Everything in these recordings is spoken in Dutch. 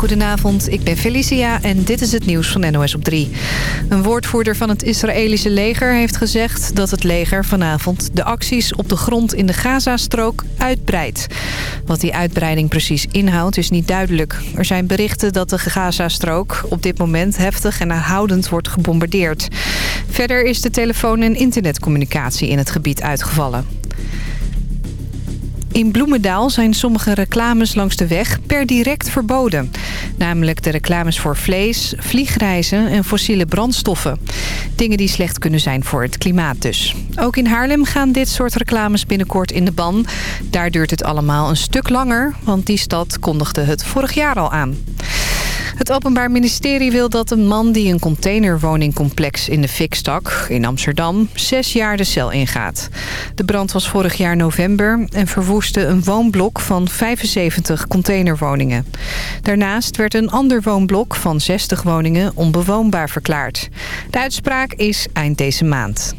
goedenavond. Ik ben Felicia en dit is het nieuws van NOS op 3. Een woordvoerder van het Israëlische leger heeft gezegd... dat het leger vanavond de acties op de grond in de Gazastrook uitbreidt. Wat die uitbreiding precies inhoudt is niet duidelijk. Er zijn berichten dat de Gazastrook op dit moment heftig en herhoudend wordt gebombardeerd. Verder is de telefoon- en internetcommunicatie in het gebied uitgevallen. In Bloemendaal zijn sommige reclames langs de weg per direct verboden. Namelijk de reclames voor vlees, vliegreizen en fossiele brandstoffen. Dingen die slecht kunnen zijn voor het klimaat dus. Ook in Haarlem gaan dit soort reclames binnenkort in de ban. Daar duurt het allemaal een stuk langer, want die stad kondigde het vorig jaar al aan. Het Openbaar Ministerie wil dat een man die een containerwoningcomplex in de fik stak in Amsterdam zes jaar de cel ingaat. De brand was vorig jaar november en verwoestte een woonblok van 75 containerwoningen. Daarnaast werd een ander woonblok van 60 woningen onbewoonbaar verklaard. De uitspraak is eind deze maand.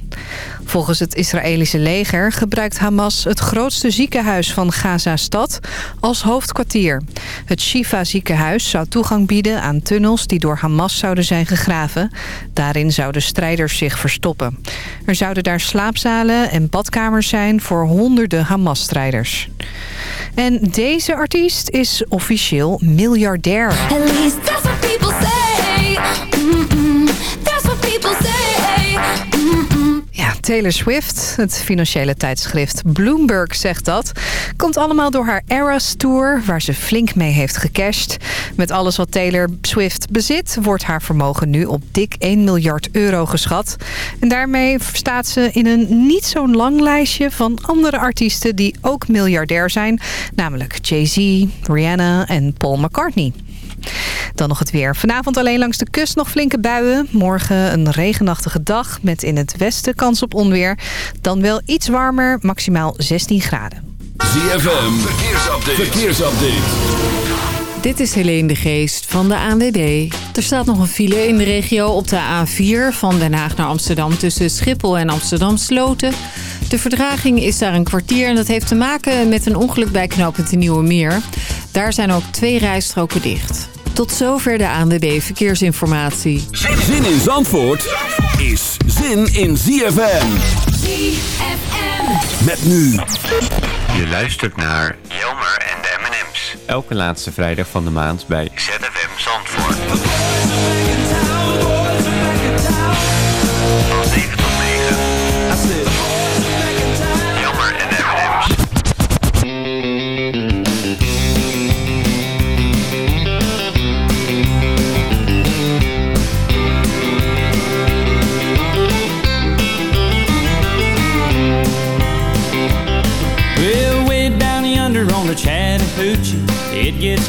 Volgens het Israëlische leger gebruikt Hamas het grootste ziekenhuis van Gaza-stad als hoofdkwartier. Het Shifa ziekenhuis zou toegang bieden aan tunnels die door Hamas zouden zijn gegraven. Daarin zouden strijders zich verstoppen. Er zouden daar slaapzalen en badkamers zijn voor honderden Hamas-strijders. En deze artiest is officieel miljardair. Taylor Swift, het financiële tijdschrift Bloomberg zegt dat. Komt allemaal door haar Eras Tour, waar ze flink mee heeft gecashed. Met alles wat Taylor Swift bezit, wordt haar vermogen nu op dik 1 miljard euro geschat. En daarmee staat ze in een niet zo'n lang lijstje van andere artiesten die ook miljardair zijn. Namelijk Jay-Z, Rihanna en Paul McCartney. Dan nog het weer. Vanavond alleen langs de kust nog flinke buien. Morgen een regenachtige dag met in het westen kans op onweer. Dan wel iets warmer, maximaal 16 graden. ZFM, verkeersupdate. verkeersupdate. Dit is Helene de Geest van de ANWB. Er staat nog een file in de regio op de A4 van Den Haag naar Amsterdam... tussen Schiphol en Amsterdam Sloten. De verdraging is daar een kwartier en dat heeft te maken met een ongeluk bij knooppunt Nieuwe Meer. Daar zijn ook twee rijstroken dicht. Tot zover de ANWB Verkeersinformatie. Zin in Zandvoort is zin in ZFM. ZFM. Met nu. Je luistert naar Jelmer en de M&M's. Elke laatste vrijdag van de maand bij ZFM Zandvoort.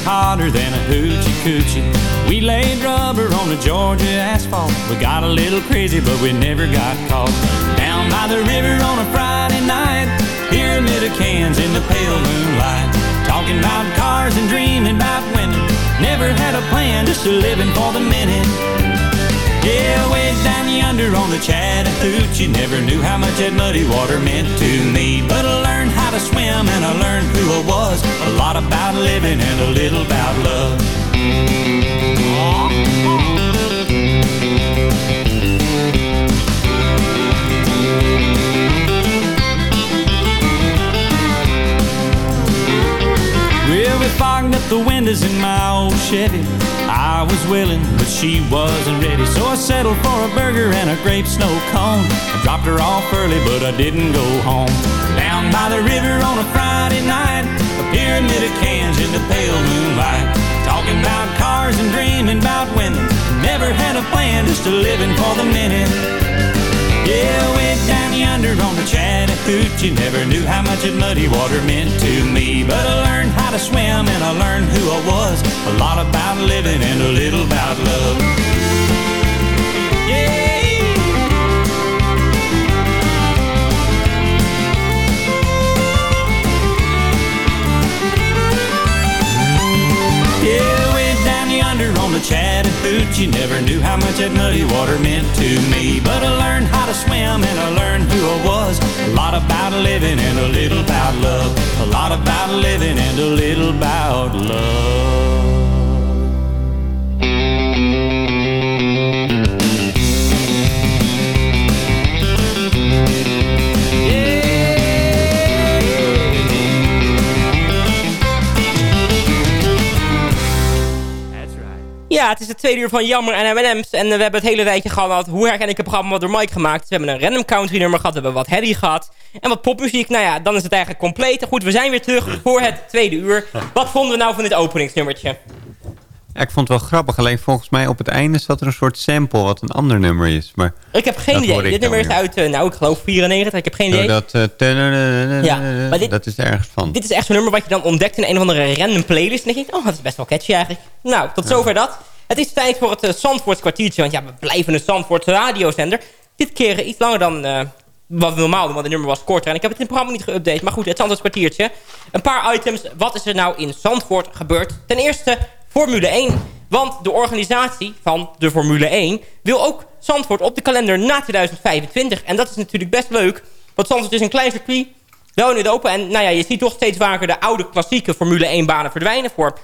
Hotter than a hoochie coochie. We laid rubber on the Georgia asphalt. We got a little crazy, but we never got caught. Down by the river on a Friday night, here pyramid of cans in the pale moonlight. Talking about cars and dreaming about women. Never had a plan, just a living for the minute. Yeah, way down yonder on the Chattahoochee. Never knew how much that muddy water meant to me. But I learned how to swim and I learned who I was. A lot about living and a little about the windows in my old Chevy. I was willing, but she wasn't ready. So I settled for a burger and a grape snow cone. I dropped her off early, but I didn't go home. Down by the river on a Friday night, a pyramid of cans in the pale moonlight. Talking about cars and dreaming about women. Never had a plan, just a living for the minute. Yeah, way down yonder on the Chattahoochee Never knew how much that muddy water meant to me. But I learned how to swim and I learned who I was. A lot about living and a little about love Chattahoochee Never knew how much that muddy water meant to me. But I learned how to swim and I learned who I was. A lot about living and a little about love. A lot about living and a little about love Ja, het is het tweede uur van Jammer en M&M's. En we hebben het hele rijtje gehad. Hoe herken ik het programma door Mike gemaakt? We hebben een random country nummer gehad. We hebben wat Harry gehad. En wat popmuziek. Nou ja, dan is het eigenlijk compleet. Goed, we zijn weer terug voor het tweede uur. Wat vonden we nou van dit openingsnummertje? Ja, ik vond het wel grappig. Alleen volgens mij op het einde zat er een soort sample wat een ander nummer is. Maar ik heb geen idee. Dit nummer is uit, uh, nou ik geloof 94. Ik heb geen idee. dat, uh, ja, maar dit, dat is ergens van. Dit is echt zo'n nummer wat je dan ontdekt in een of andere random playlist. En dan denk je, oh dat is best wel catchy eigenlijk. Nou, tot zover dat. Het is tijd voor het uh, Zandvoorts kwartiertje. Want ja, we blijven een Zandvoorts radiozender. Dit keer iets langer dan wat we normaal doen. Want het nummer was korter. En ik heb het in het programma niet geüpdate. Maar goed, het Zandvoorts kwartiertje. Een paar items. Wat is er nou in Zandvoort gebeurd? Ten eerste Formule 1. Want de organisatie van de Formule 1 wil ook Zandvoort op de kalender na 2025. En dat is natuurlijk best leuk. Want Zandvoort is een klein circuit. Wel in het open. En nou ja, je ziet toch steeds vaker de oude klassieke Formule 1 banen verdwijnen. Voor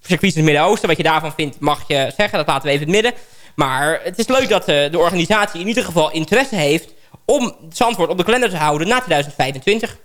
circuits in het Midden-Oosten. Wat je daarvan vindt mag je zeggen. Dat laten we even in het midden. Maar het is leuk dat de, eh, de organisatie in ieder geval interesse heeft... om Zandvoort op de kalender te houden na 2025.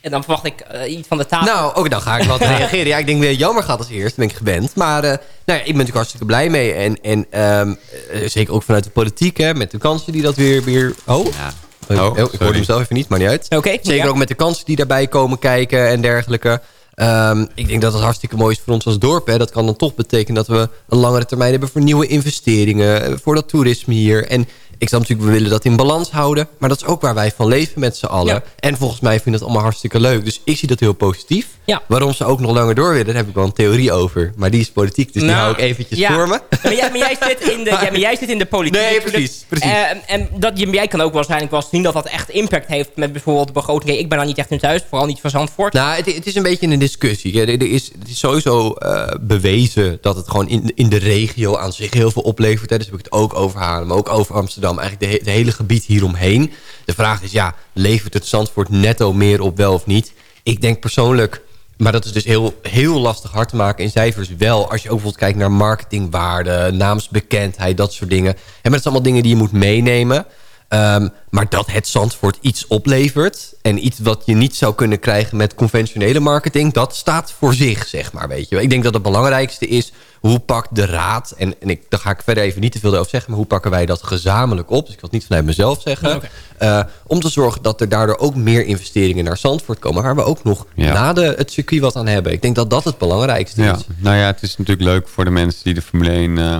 En dan verwacht ik uh, iets van de tafel. Nou, ook dan ga ik wat reageren. Ja, ik denk weer jammer gaat als eerst, ben ik gewend. Maar uh, nou ja, ik ben natuurlijk hartstikke blij mee. En, en um, zeker ook vanuit de politiek, hè, met de kansen die dat weer... weer oh, ja. Oh, oh, ik hoorde hem zelf even niet, maar niet uit. Okay, zeker ook met de kansen die daarbij komen kijken en dergelijke. Um, ik denk dat het hartstikke mooi is voor ons als dorp. Hè. Dat kan dan toch betekenen dat we een langere termijn hebben... voor nieuwe investeringen, voor dat toerisme hier. En ik snap natuurlijk, we willen dat in balans houden. Maar dat is ook waar wij van leven met z'n allen. En volgens mij vind het allemaal hartstikke leuk. Dus ik zie dat heel positief. Ja. Waarom ze ook nog langer door willen, daar heb ik wel een theorie over. Maar die is politiek, dus die nou, hou ik eventjes ja. voor me. Maar jij, maar jij, zit in de, maar jij zit in de politiek. Nee, precies. precies. Uh, en dat, jij kan ook waarschijnlijk wel zien dat dat echt impact heeft... met bijvoorbeeld de begroting. Ik ben daar niet echt in thuis, vooral niet van Zandvoort. Nou, het, het is een beetje een discussie. Er, is, het is sowieso uh, bewezen dat het gewoon in, in de regio aan zich heel veel oplevert. Hè. Dus heb ik het ook over Haarlem, maar ook over Amsterdam. Eigenlijk het hele gebied hieromheen. De vraag is, ja, levert het Zandvoort netto meer op wel of niet? Ik denk persoonlijk maar dat is dus heel, heel lastig hard te maken in cijfers wel. Als je ook bijvoorbeeld kijkt naar marketingwaarde, naamsbekendheid, dat soort dingen. En maar dat zijn allemaal dingen die je moet meenemen. Um, maar dat het Zandvoort iets oplevert... en iets wat je niet zou kunnen krijgen met conventionele marketing... dat staat voor zich, zeg maar, weet je. Ik denk dat het belangrijkste is... hoe pakt de raad... en, en ik, daar ga ik verder even niet te veel over zeggen... maar hoe pakken wij dat gezamenlijk op? Dus ik wil het niet vanuit mezelf zeggen. Okay. Uh, om te zorgen dat er daardoor ook meer investeringen naar Zandvoort komen... waar we ook nog ja. na de, het circuit wat aan hebben. Ik denk dat dat het belangrijkste ja. is. Nou ja, het is natuurlijk leuk voor de mensen die de Formule 1 uh,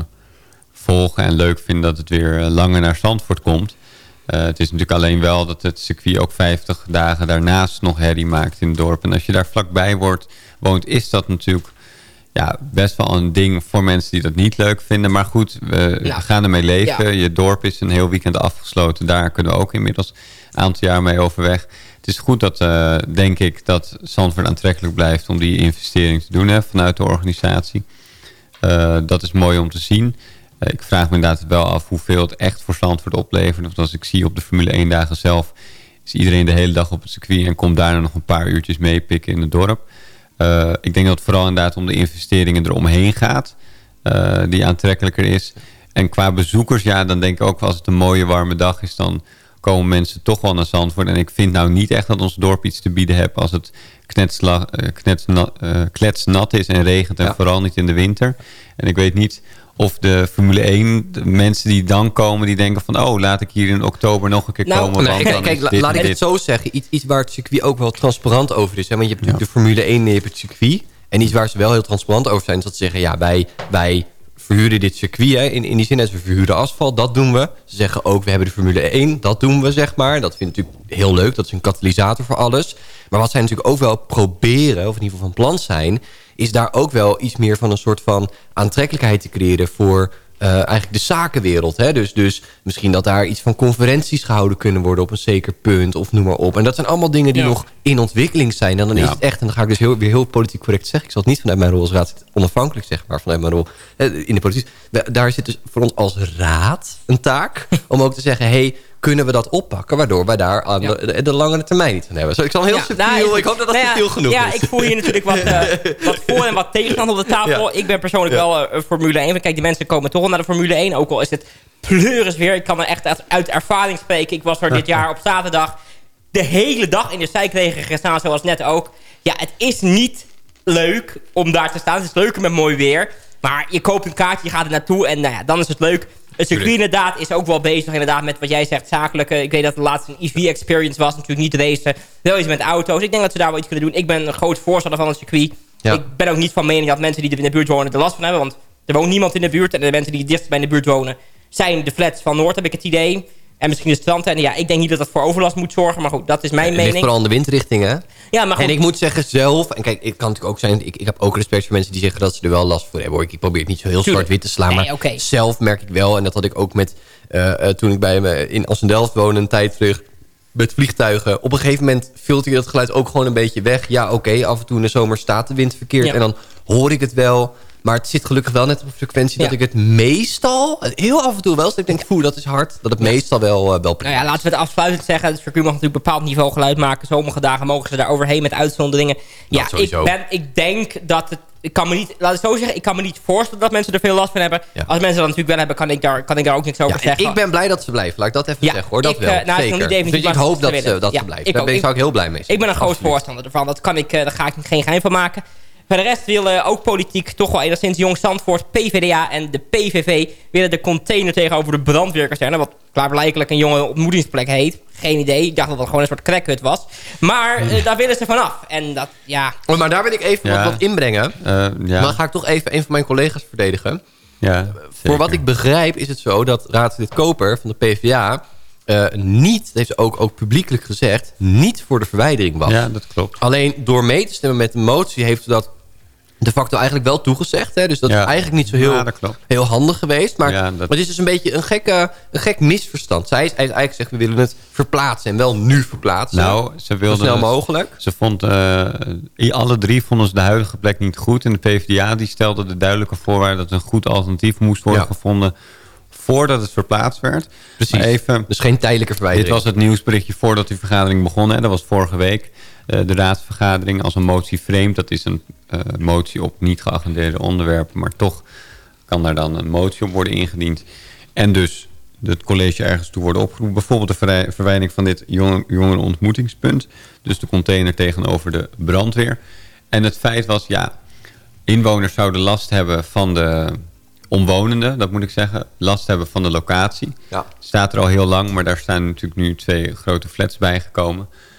volgen... en leuk vinden dat het weer uh, langer naar Zandvoort komt... Uh, het is natuurlijk alleen wel dat het circuit ook 50 dagen daarnaast nog herrie maakt in het dorp. En als je daar vlakbij wordt, woont, is dat natuurlijk ja, best wel een ding voor mensen die dat niet leuk vinden. Maar goed, we, ja. gaan ermee leven. Ja. Je dorp is een heel weekend afgesloten. Daar kunnen we ook inmiddels een aantal jaar mee overweg. Het is goed dat, uh, denk ik, dat Zandvoort aantrekkelijk blijft om die investering te doen hè, vanuit de organisatie. Uh, dat is mooi om te zien. Eh, ik vraag me inderdaad wel af hoeveel het echt voor Zandvoort oplevert. Want als ik zie op de Formule 1 dagen zelf... is iedereen de hele dag op het circuit... en komt daarna nog een paar uurtjes meepikken in het dorp. Uh, ik denk dat het vooral inderdaad om de investeringen eromheen gaat... Uh, die aantrekkelijker is. En qua bezoekers, ja, dan denk ik ook... als het een mooie warme dag is... dan komen mensen toch wel naar Zandvoort. En ik vind nou niet echt dat ons dorp iets te bieden heeft... als het knetsnat, kletsnat is en regent... en ja. vooral niet in de winter. En ik weet niet of de Formule 1, de mensen die dan komen, die denken van... oh, laat ik hier in oktober nog een keer nou, komen. Nee, kijk, kijk laat ik het zo zeggen. Iets, iets waar het circuit ook wel transparant over is. Hè? Want je hebt natuurlijk de Formule 1 en je hebt het circuit. En iets waar ze wel heel transparant over zijn... is dat ze zeggen, ja, wij, wij verhuren dit circuit. Hè? In, in die zin, dat we verhuren asfalt, dat doen we. Ze zeggen ook, we hebben de Formule 1, dat doen we, zeg maar. Dat vind ik natuurlijk heel leuk, dat is een katalysator voor alles. Maar wat zij natuurlijk ook wel proberen, of in ieder geval van plan zijn is daar ook wel iets meer van een soort van aantrekkelijkheid te creëren voor uh, eigenlijk de zakenwereld. Hè? Dus, dus misschien dat daar iets van conferenties gehouden kunnen worden op een zeker punt of noem maar op. En dat zijn allemaal dingen die ja. nog in ontwikkeling zijn. En dan ja. is het echt, en dan ga ik dus heel, weer heel politiek correct zeggen. Ik zal het niet vanuit mijn rol als raad onafhankelijk zeg maar vanuit mijn rol in de politiek. Daar zit dus voor ons als raad een taak om ook te zeggen, hey, kunnen we dat oppakken... waardoor wij daar aan ja. de, de, langere termijn niet van hebben. Zo, ik zal heel ja, subtiel, nou, ik hoop dat dat nou subtiel genoeg ja, is. Ja, ik voel hier natuurlijk wat, uh, wat voor- en wat tegenstand op de tafel. Ik ben persoonlijk wel uh, Formule 1. Kijk, die mensen komen toch al naar de Formule 1. Ook al is het pleuris weer. Ik kan me echt uit, uit ervaring spreken. Ik was er dit jaar op zaterdag de hele dag in de zijkregen gestaan, zoals net ook. Ja, het is niet leuk om daar te staan. Het is leuker met mooi weer. Maar je koopt een kaartje, je gaat er naartoe en nou ja, dan is het leuk. Het circuit inderdaad is ook wel bezig inderdaad met wat jij zegt, zakelijke. Ik weet dat de laatste een EV-experience was, natuurlijk niet racen. Wel iets met auto's. Ik denk dat ze daar wel iets kunnen doen. Ik ben een groot voorstander van het circuit. Ja. Ik ben ook niet van mening dat mensen die er in de buurt wonen er last van hebben. Want er woont niemand in de buurt. En de mensen die dichtst bij in de buurt wonen zijn de flats van Noord, heb ik het idee. En misschien de strand. En ja, ik denk niet dat dat voor overlast moet zorgen. Maar goed, dat is mijn Het mening. vooral aan de windrichting, hè? Ja, maar goed. En ik moet zeggen zelf... En kijk, het kan natuurlijk ook zijn... Ik, ik heb ook respect voor mensen die zeggen dat ze er wel last voor hebben. Hoor. Ik probeer het niet zo heel zwart-wit te slaan. Nee, maar zelf merk ik wel... En dat had ik ook met... eh, eh, toen ik bij me in Assendelft woonde een tijd terug... Met vliegtuigen. Op een gegeven moment filter je dat geluid ook gewoon een beetje weg. Ja, oké, af en toe in de zomer staat de wind verkeerd. Ja. En dan hoor ik het wel. Maar het zit gelukkig wel net op een frequentie... dat ik het meestal... Heel af en toe wel. Ik denk, poeh, dat is hard. Dat het meestal wel, eh, wel Nou ja, laten we het afsluitend zeggen. Het circuit mag natuurlijk bepaald niveau geluid maken. Sommige dagen mogen ze daar overheen met uitzonderingen. Ja, ik, ben, ik denk dat het... Ik kan me niet, laat het zo zeggen, ik kan me niet voorstellen dat mensen er veel last van hebben. Ja. Als mensen dat natuurlijk wel hebben, kan ik daar, kan ik daar ook niks over Ja, zeggen. ik ben blij dat ze blijven. Laat ik dat even Ja, zeggen hoor. Dat ik, wel. eh, nou, Zeker. niet definitief, dus ik hoop dat, ze, dat ze blijven. Daar ben, Ik- zou ik heel blij mee zijn. Ik ben een groot voorstander ervan. Dat kan ik, eh, daar ga ik geen geheim van maken. Voor de rest willen ook politiek toch wel enigszins Jong Zandvoort, PvdA en de PVV... willen de container tegenover de brandweerkazerne... wat klaarblijkelijk een jonge ontmoetingsplek heet. Geen idee. Ik dacht dat het gewoon een soort crackhut was. Maar eh, daar willen ze vanaf. En dat, ja... Oh, maar daar wil ik even Ja. wat, wat inbrengen. Eh, ja, Maar dan ga ik toch even een van mijn collega's verdedigen. ja, Voor wat ik begrijp is het zo dat raadslid Koper van de PvdA... eh, niet, dat heeft ze ook, ook publiekelijk gezegd... niet voor de verwijdering was. Ja, dat klopt. Alleen door mee te stemmen met de motie heeft ze dat de facto eigenlijk wel toegezegd. Hè? Dus dat Ja. is eigenlijk niet zo heel, Ja, heel handig geweest. Maar, Ja, dat- maar het is dus een beetje een, gekke, een gek misverstand. Zij heeft eigenlijk gezegd, we willen het verplaatsen. En wel nu verplaatsen. Nou, ze zo wilden... snel mogelijk. Ze vond, i- alle drie vonden ze de huidige plek niet goed. En de PvdA die stelde de duidelijke voorwaarde dat een goed alternatief moest worden gevonden voordat het verplaatst werd. Precies. Maar even, Dus geen tijdelijke dit verwijdering. was het nieuwsberichtje voordat die vergadering begon. Hè. Dat was vorige week. Eh, de raadsvergadering als een motie vreemd. Dat is een motie op niet geagendeerde onderwerpen. Maar toch kan daar dan een motie op worden ingediend. En dus het college ergens toe worden opgeroepen. Bijvoorbeeld de verwij- verwijdering van dit jong- jongerenontmoetingspunt. Dus de container tegenover de brandweer. En het feit was, ja, inwoners zouden last hebben van de omwonenden, dat moet ik zeggen. Last hebben van de locatie. Ja. Staat er al heel lang, maar daar staan natuurlijk nu twee grote flats bijgekomen. Eh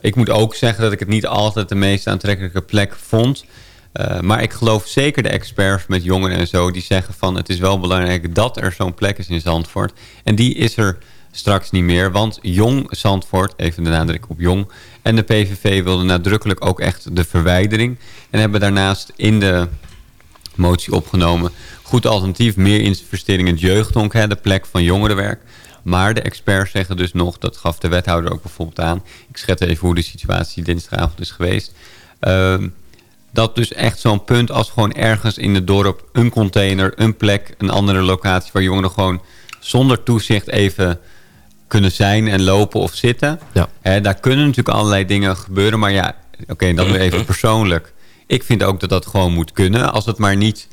ik moet ook zeggen dat ik het niet altijd de meest aantrekkelijke plek vond. Eh, maar ik geloof zeker de experts met jongeren en zo... die zeggen van het is wel belangrijk dat er zo'n plek is in Zandvoort. En die is er straks niet meer. Want Jong Zandvoort, even de nadruk op Jong... en de PVV wilden nadrukkelijk ook echt de verwijdering. En hebben daarnaast in de motie opgenomen... goed alternatief, meer investering in het jeugdhonk... Hè, de plek van jongerenwerk. Maar de experts zeggen dus nog, dat gaf de wethouder ook bijvoorbeeld aan... ik schet even hoe de situatie dinsdagavond is geweest... Ehm, dat dus echt zo'n punt als gewoon ergens in het dorp... een container, een plek, een andere locatie... waar jongeren gewoon zonder toezicht even kunnen zijn en lopen of zitten. Ja. Daar kunnen natuurlijk allerlei dingen gebeuren. Maar ja, oké, dan weer even persoonlijk. Ik vind ook dat dat gewoon moet kunnen. Als het maar niet,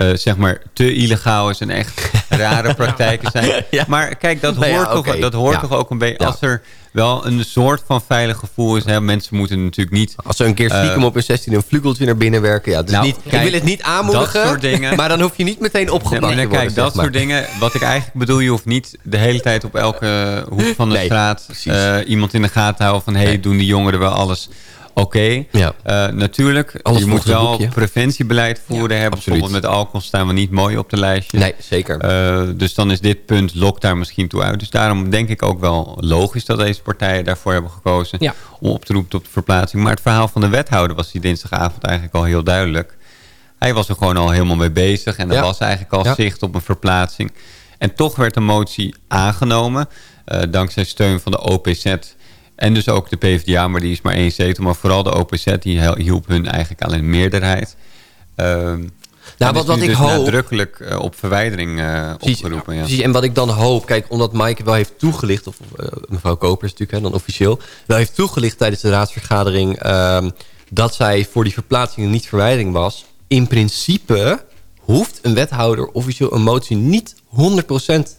eh, zeg maar, te illegaal is en echt rare praktijken zijn. Ja. Maar kijk, dat Nou ja, hoort, toch, dat hoort Ja. toch ook een beetje... Als er wel een soort van veilig gevoel is. Hè, mensen moeten natuurlijk niet... Als ze een keer stiekem Eh, op hun 16 een vlugeltje naar binnen werken. Ja, dus Nou, niet, kijk, ik wil het niet aanmoedigen. dat soort dingen- Maar dan hoef je niet meteen opgepakt te worden. kijk, dat maar. soort dingen. Wat ik eigenlijk bedoel, je hoeft niet de hele tijd op elke hoek van de Nee, straat eh, iemand in de gaten houden van hé, hey, doen die jongeren wel alles oké. Ja. Eh, natuurlijk, Alles je moet wel boekje. preventiebeleid voeren hebben. absoluut. Bijvoorbeeld met alcohol staan we niet mooi op de lijstje. Nee, zeker. Eh, dus dan is dit punt lokt daar misschien toe uit. Dus daarom denk ik ook wel logisch dat deze partijen daarvoor hebben gekozen Ja. om op te roepen tot verplaatsing. Maar het verhaal van de wethouder was die dinsdagavond eigenlijk al heel duidelijk. Hij was er gewoon al helemaal mee bezig en er Ja. was eigenlijk al zicht op een verplaatsing. En toch werd de motie aangenomen, eh, dankzij steun van de OPZ en dus ook de PvdA, maar die is maar één zetel. Maar vooral de OPZ, die hielp hun eigenlijk aan een meerderheid. Ehm Nou, wat, wat ik dus hoop... nadrukkelijk eh, op verwijdering eh, Precies, opgeroepen. Ja. precies, en wat ik dan hoop... Kijk, omdat Maaike wel heeft toegelicht... of eh, mevrouw Kopers natuurlijk, hè, dan officieel... wel heeft toegelicht tijdens de raadsvergadering... ehm, dat zij voor die verplaatsing niet verwijdering was. In principe hoeft een wethouder officieel een motie niet 100%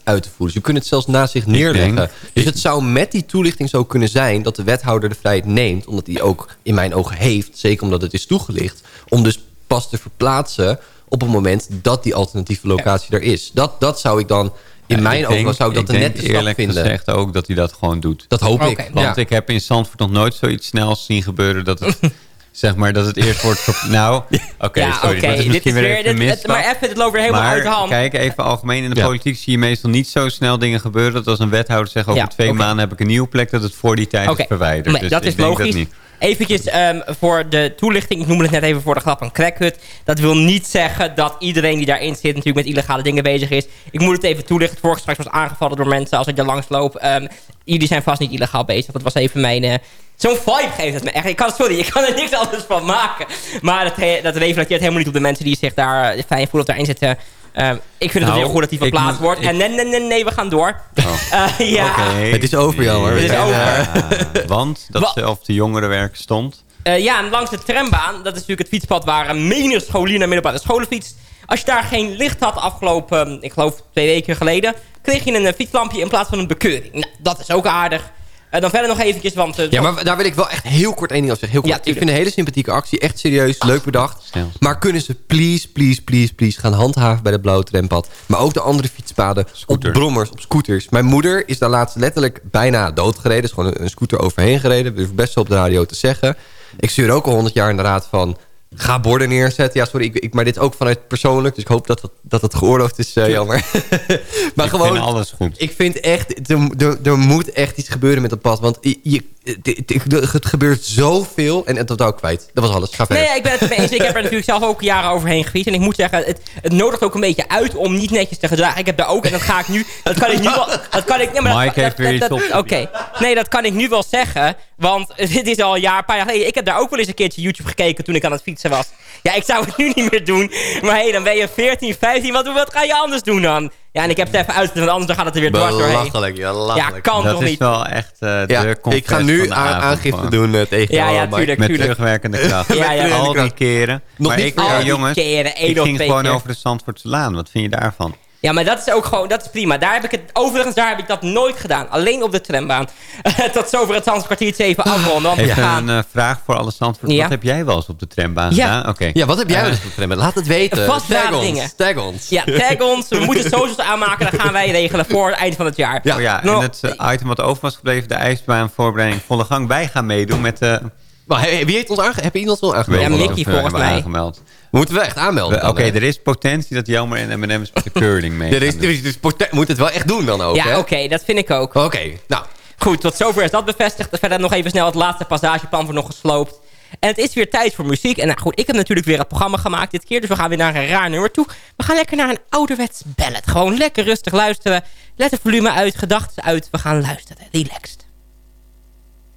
uit te voeren. Ze kunnen het zelfs naast zich neerleggen. denk- dus het zou met die toelichting zo kunnen zijn... dat de wethouder de vrijheid neemt... omdat hij ook in mijn ogen heeft... zeker omdat het is toegelicht... om dus pas te verplaatsen op het moment dat die alternatieve locatie er is. Dat, dat zou ik dan... In Ja, mijn ogen denk- zou ik dat ik een nette stap eerlijk vinden. gezegd ook dat hij dat gewoon doet. Dat hoop ik. Want Ja. ik heb in Zandvoort nog nooit zoiets snels zien gebeuren... dat het, zeg maar, dat het eerst wordt... ver- Nou, oké, ja, sorry. oké. dat is Dit misschien is weer weer, even dit, een het, maar even, het loopt weer helemaal maar uit de hand. kijk, even algemeen in de Ja. politiek zie je meestal niet zo snel dingen gebeuren... dat als een wethouder zegt over Ja, twee maanden heb ik een nieuwe plek... dat het voor die tijd is verwijderd. Nee, Dus dat is logisch. niet. Eventjes ehm, voor de toelichting. Ik noemde het net even voor de grap een crackhut. Dat wil niet zeggen dat iedereen die daarin zit... natuurlijk met illegale dingen bezig is. Ik moet het even toelichten. Vorige straks was aangevallen door mensen als ik er langs loop. Ehm, jullie zijn vast niet illegaal bezig. Dat was even mijn... eh, Zo'n vibe geeft het me echt. Ik kan, sorry, ik kan er niks anders van maken. Maar dat, he- dat reflecteert helemaal niet op de mensen die zich daar eh, fijn voelen of daarin zitten. Ehm, ik vind het Nou, heel goed dat die ik verplaatst wordt. ik- En nee, nee, nee, nee, we gaan door. Oh. Eh, ja. Het is over, jammer. Het is over. Ja, want dat Wa- zelfde jongerenwerk stond. Eh, ja, en langs de trambaan, dat is natuurlijk het fietspad waar een menig scholier naar middelbare scholen fietst. Als je daar geen licht had afgelopen, eh, ik geloof twee weken geleden, kreeg je een eh, fietslampje in plaats van een bekeuring. Nou, dat is ook aardig. Eh, dan verder nog eventjes, want... eh, Ja, maar daar wil ik wel echt heel kort één ding over zeggen. Heel Ja, kort. ik vind een hele sympathieke actie. Echt serieus, leuk bedacht. Snel. Maar kunnen ze please, please, please, please gaan handhaven bij het blauwe trampad. Maar ook de andere fietspaden Scooter. op brommers, op scooters. Mijn moeder is daar laatst letterlijk bijna doodgereden. is gewoon een, een scooter overheen gereden. Dat is best wel op de radio te zeggen. Ik stuur ook al honderd jaar in de raad van... Ga borden neerzetten. Ja, sorry, ik, ik, maar dit ook vanuit persoonlijk. Dus ik hoop dat dat, dat het geoorloofd is, eh, jammer. maar ik gewoon, vind alles goed. ik vind echt, er, er, er moet echt iets gebeuren met dat pad. Want je, je- het, gebeurt zoveel. En, en dat wou ik kwijt. Dat was alles. Ga verder. Nee, ja, ik ben het ermee eens. Ik heb er natuurlijk zelf ook jaren overheen gefietst. En ik moet zeggen, het, het nodigt ook een beetje uit om niet netjes te gedragen. Ik heb daar ook, en dat ga ik nu... Dat kan ik nu wel... Dat kan ik, nee, maar dat- Mike heeft dat- weer dat- op. Oké. Nee, dat kan ik nu wel zeggen. Want dit is al een jaar, een paar jaar geleden. Ik heb daar ook wel eens een keertje YouTube gekeken toen ik aan het fietsen was. Ja, ik zou het nu niet meer doen. Maar hé, dan ben je 14, 15. Wat, wat ga je anders doen dan? Ja, en ik heb het even uit, want anders dan gaat het er weer dwars doorheen. Belachelijk, ja, Ja, lachelijk. kan Dat toch is niet? wel echt eh, de Ja, ik ga nu van avond aangifte doen eh, tegen Ja, jou, ja, Mike. tuurlijk. Met terugwerkende kracht. Ja, ja. Al die keren. Nog maar niet ik, al eh, die jongens, keren, ik ging gewoon keer. over de Zandvoortse Laan. Wat vind je daarvan? Ja, maar dat is ook gewoon, dat is prima. Daar heb ik het, overigens, daar heb ik dat nooit gedaan. Alleen op de trambaan. Tot zover het Zandvoortkwartiertje even afronden. Want we Even gaan... een eh, vraag voor alle Zandvoort. Ja. Wat heb jij wel eens op de trambaan Ja. gedaan? Oké. Ja, wat heb jij Eh, wel eens getremd? Laat het weten. Vastberaden Tag ons. dingen. Tag ons. Ja, tag ons. We moeten socials aanmaken. Dat gaan wij regelen voor het eind van het jaar. Ja. Oh ja, Nou, en het eh, item wat over was gebleven, de ijsbaanvoorbereiding volle gang. Wij gaan meedoen met de... Maar wie heeft ons aange heb je iemand weet aangemeld? Ja, Mickey volgens mij. Aangemeld. We moeten wel echt aanmelden. We- Oké, er is potentie dat Jelmer en M&M's met de curling mee Er is, gaan er doen. is, dus porte- moet het wel echt doen dan ook, Ja, oké, dat vind ik ook. Oké, nou. Goed, tot zover is dat bevestigd. Verder nog even snel het laatste passageplan voor nog gesloopt. En het is weer tijd voor muziek. En nou goed, ik heb natuurlijk weer het programma gemaakt dit keer. Dus we gaan weer naar een raar nummer toe. We gaan lekker naar een ouderwets ballad. Gewoon lekker rustig luisteren. Let het volume uit, gedachten uit. We gaan luisteren. Relaxed.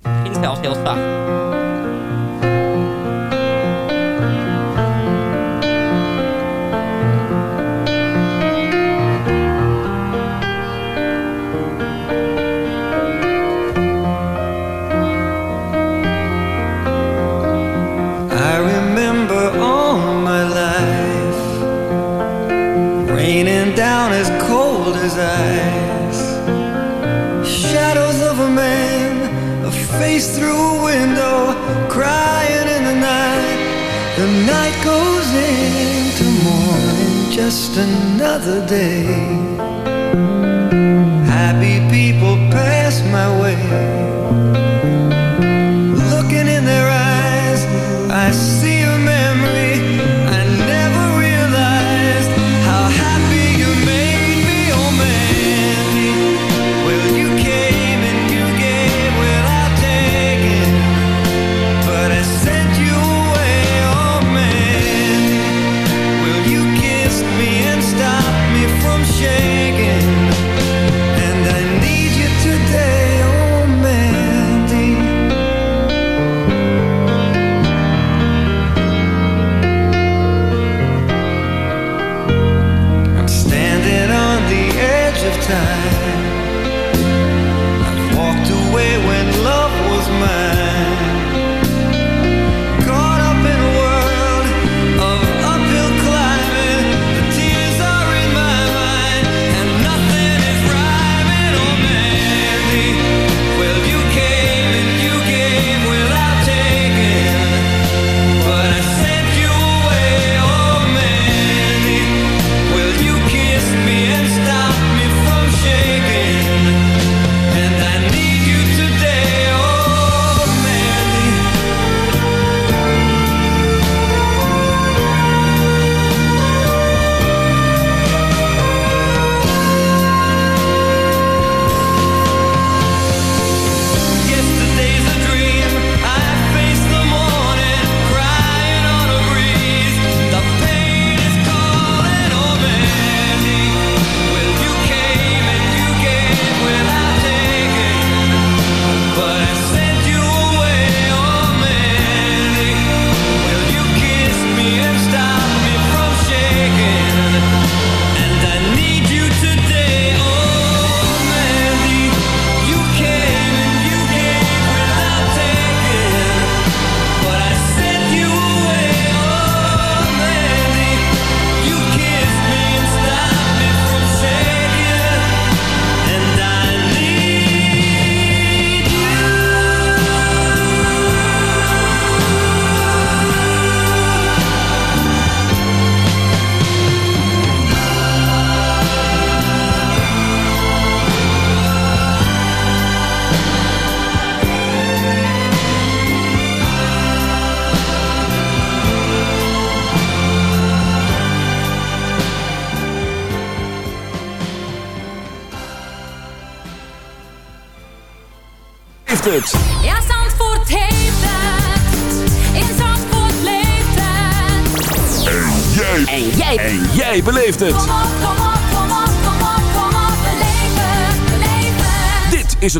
Misschien zelfs heel zacht. Down as cold as ice. Shadows of a man, a face through a window, crying in the night. The night goes into morning, just another day. Happy people pass my way.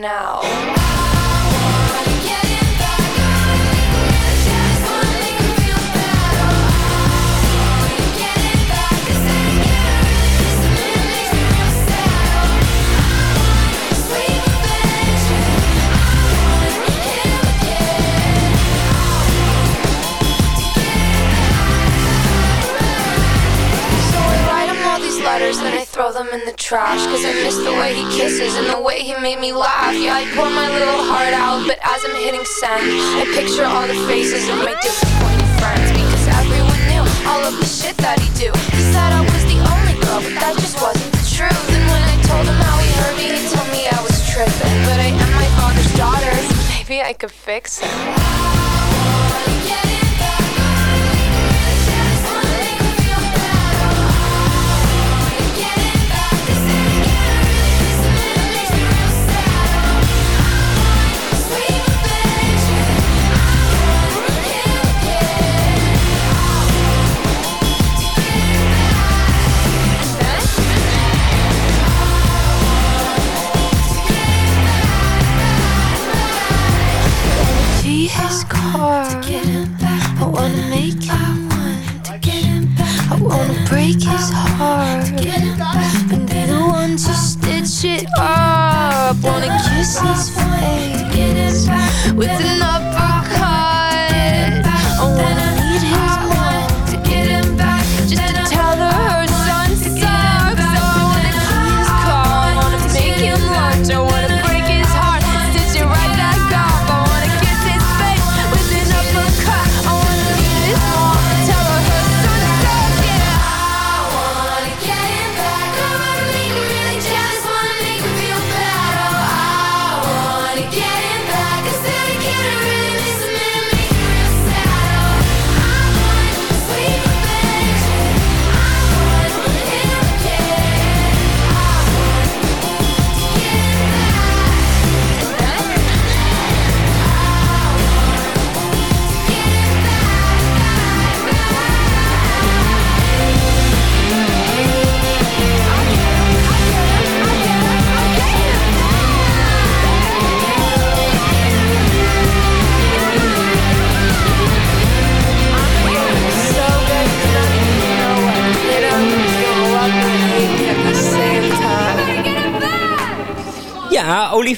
Now. Throw them in the trash. Cause I miss the way he kisses and the way he made me laugh. Yeah, I pour my little heart out, but as I'm hitting send, I picture all the faces of my disappointed friends. Because everyone knew all of the shit that he do. He said I was the only girl, but that just wasn't the truth. And when I told him how he hurt me, he told me I was tripping. But I am my father's daughter, so maybe I could fix him. See to get him back. I wanna make him. I want to get him back. I wanna break his heart. To get him back. And to stitch it up. Wanna kiss his face with enough.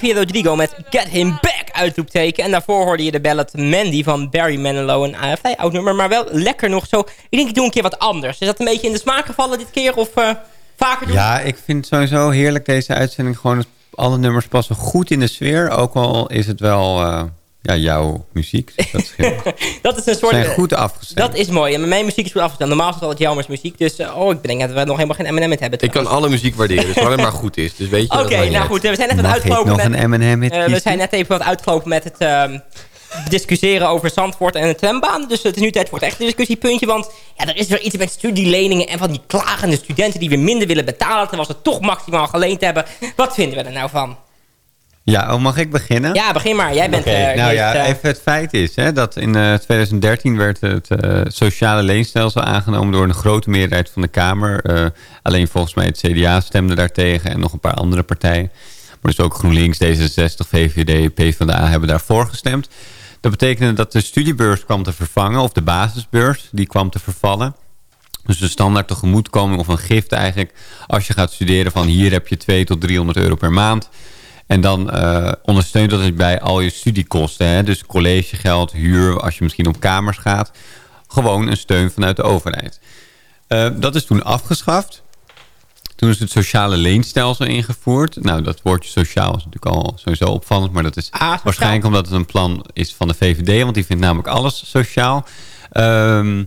Olivia Rodrigo met Get Him Back, uitroepteken. En daarvoor hoorde je de ballad Mandy van Barry Manilow. Een uh, vrij oud nummer, maar wel lekker nog zo. Ik denk, ik doe een keer wat anders. Is dat een beetje in de smaak gevallen dit keer? Of eh, vaker doen? Ja, ik vind sowieso heerlijk deze uitzending. Gewoon alle nummers passen goed in de sfeer. Ook al is het wel eh, ja, jouw muziek. Dus dat dat is een soort... zijn eh, goed afgestemd. Dat is mooi. En mijn muziek is goed afgestemd. Normaal is het altijd jouw muziek. Dus, eh, oh, ik bedenk dat we nog helemaal geen M&M hebben. Ik kan alle muziek waarderen, zolang het maar goed is. Dus weet je, dat Oké, nou goed. We zijn net wat uitgelopen met... een M&M Eh, we zijn net even wat uitgelopen met het ehm, discussiëren over Zandvoort en de trambaan. Dus het is nu tijd voor het echte discussiepuntje. Want ja, er is weer iets met studieleningen en van die klagende studenten die weer minder willen betalen. Terwijl ze toch maximaal geleend hebben. Wat vinden we er nou van? Ja, oh, mag ik beginnen? Ja, begin maar. Jij bent... Eh, nou ja, eh, even het feit is hè, dat in eh, 2013 werd het eh, sociale leenstelsel aangenomen door een grote meerderheid van de Kamer. Eh, alleen volgens mij het CDA stemde daartegen en nog een paar andere partijen. Maar dus ook GroenLinks, D66, VVD, PvdA hebben daarvoor gestemd. Dat betekende dat de studiebeurs kwam te vervangen, of de basisbeurs, die kwam te vervallen. Dus de standaard tegemoetkoming of een gift eigenlijk. Als je gaat studeren van hier heb je 2 tot 300 euro per maand. En dan eh, ondersteunt dat bij al je studiekosten. Hè? Dus collegegeld, huur, als je misschien op kamers gaat. Gewoon een steun vanuit de overheid. Eh, dat is toen afgeschaft. Toen is het sociale leenstelsel ingevoerd. Nou, dat woordje sociaal is natuurlijk al sowieso opvallend. Maar dat is sociaal. waarschijnlijk omdat het een plan is van de VVD. Want die vindt namelijk alles sociaal. Ehm,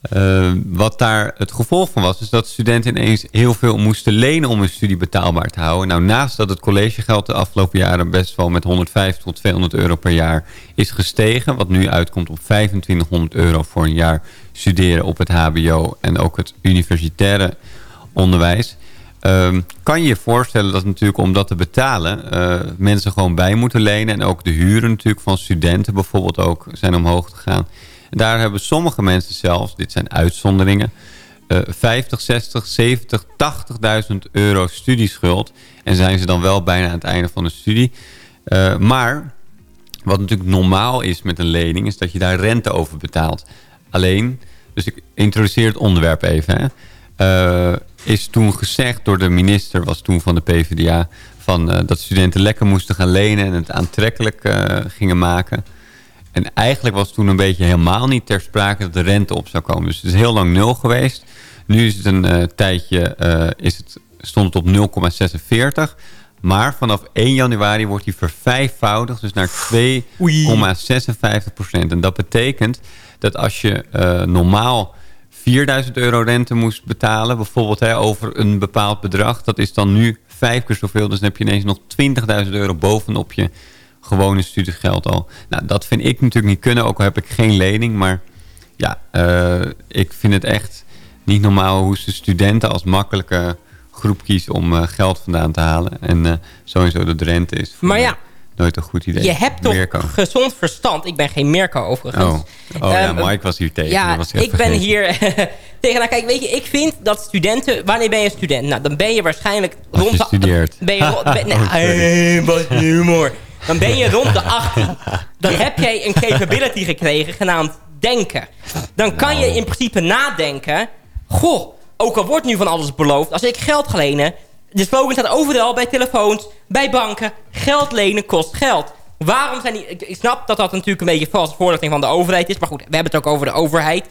eh, wat daar het gevolg van was... is dat studenten ineens heel veel moesten lenen... om hun studie betaalbaar te houden. Nou, naast dat het collegegeld de afgelopen jaren... best wel met 150 tot 200 euro per jaar is gestegen... wat nu uitkomt op 2500 euro voor een jaar studeren op het hbo... en ook het universitaire onderwijs... Ehm, kan je je voorstellen dat natuurlijk om dat te betalen... eh, mensen gewoon bij moeten lenen... en ook de huren natuurlijk van studenten bijvoorbeeld ook zijn omhoog gegaan... Daar hebben sommige mensen zelfs, dit zijn uitzonderingen... eh 50, 60, 70, 80.000 euro studieschuld. En zijn ze dan wel bijna aan het einde van de studie. Eh, maar wat natuurlijk normaal is met een lening... is dat je daar rente over betaalt. Alleen, dus ik introduceer het onderwerp even... Hè. Eh, is toen gezegd door de minister, was toen van de PvdA... Van, eh, dat studenten lekker moesten gaan lenen en het aantrekkelijk gingen maken... En eigenlijk was toen een beetje helemaal niet ter sprake dat de rente op zou komen. Dus het is heel lang nul geweest. Nu is het een eh, tijdje, eh, is het, stond het op 0,46. Maar vanaf 1 januari wordt die vervijfvoudigd. Dus naar 2,56 procent. En dat betekent dat als je eh, normaal 4000 euro rente moest betalen... bijvoorbeeld hè, over een bepaald bedrag... dat is dan nu vijf keer zoveel. Dus dan heb je ineens nog 20.000 euro bovenop je gewone studiegeld al. Nou, dat vind ik natuurlijk niet kunnen, ook al heb ik geen lening. Maar ja, eh, ik vind het echt niet normaal hoe ze studenten als makkelijke groep kiezen om eh, geld vandaan te halen. En eh, sowieso de rente is voor Maar ja, nooit een goed idee. Je hebt toch Mirko. gezond verstand. Ik ben geen Mirko overigens. Oh, oh ja, Ehm, Mike was hier tegen. Ja, Dat was ik ben hier tegen. Nou, kijk, weet je, ik vind dat studenten... Wanneer ben je student? Nou, dan ben je waarschijnlijk Als rond je de... studeert. Ben je, ben, nee, Oh, humor. Dan ben je rond de 18. Dan heb jij een capability gekregen genaamd denken. Dan kan je in principe nadenken... Goh, ook al wordt nu van alles beloofd... Als ik geld ga lenen... De slogan staat overal bij telefoons, bij banken. Geld lenen kost geld. Waarom zijn die... Ik, ik snap dat dat natuurlijk een beetje valse voorlichting van de overheid is. Maar goed, we hebben het ook over de overheid.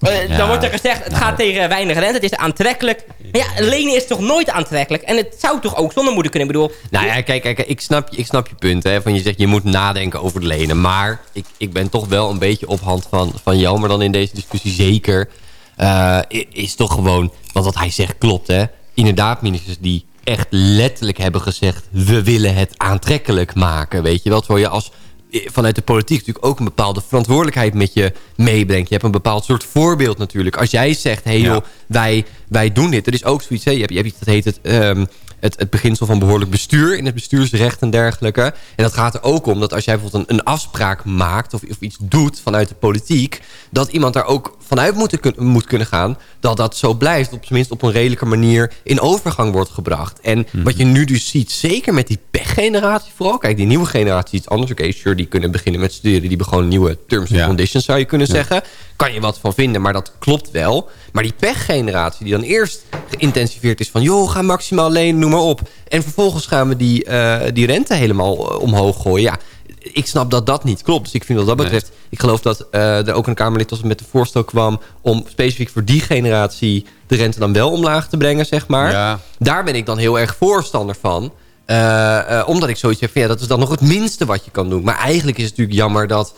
Eh, Ja. Dan wordt er gezegd, het gaat tegen weinig rente. Het is aantrekkelijk. Maar ja, lenen is toch nooit aantrekkelijk? En het zou toch ook zonder moeten kunnen? Ik bedoel, Nou ja, kijk, kijk ik, snap, je- ik snap je punt. Hè, van je zegt, je moet nadenken over het lenen. Maar ik, ik ben toch wel een beetje op hand van, van jou. Maar dan in deze discussie zeker. eh, is toch gewoon... Want wat hij zegt klopt, hè. Inderdaad, ministers die echt letterlijk hebben gezegd... we willen het aantrekkelijk maken, weet je wel. Terwijl je als eh, vanuit de politiek natuurlijk ook een bepaalde verantwoordelijkheid met je meebrengt. Je hebt een bepaald soort voorbeeld natuurlijk. Als jij zegt, hé hey joh, wij, wij doen dit. Er is ook zoiets, hè, je hebt, je hebt iets dat heet het, ehm, het, het beginsel van behoorlijk bestuur... in het bestuursrecht en dergelijke. En dat gaat er ook om dat als jij bijvoorbeeld een, een afspraak maakt... Of, of iets doet vanuit de politiek... dat iemand daar ook vanuit moet, moet kunnen gaan... dat dat zo blijft, op zijn minst op een redelijke manier... in overgang wordt gebracht. En wat je nu dus ziet, zeker met die pechgeneratie vooral... kijk, die nieuwe generatie is iets anders. Oké, sure, die kunnen beginnen met studeren... die hebben gewoon nieuwe terms and Ja. conditions, zou je kunnen zeggen. Kan je wat van vinden, maar dat klopt wel. Maar die pechgeneratie die dan eerst geïntensiveerd is van... joh, ga maximaal lenen, noem maar op. En vervolgens gaan we die, eh, die rente helemaal eh, omhoog gooien. Ja, ik snap dat dat niet klopt. Dus ik vind wat dat Nee. betreft... ik geloof dat eh, er ook een Kamerlid was met een voorstel kwam... om specifiek voor die generatie de rente dan wel omlaag te brengen, zeg maar. Ja. Daar ben ik dan heel erg voorstander van. Omdat ik zoiets heb van... ja, dat is dan nog het minste wat je kan doen. Maar eigenlijk is het natuurlijk jammer dat...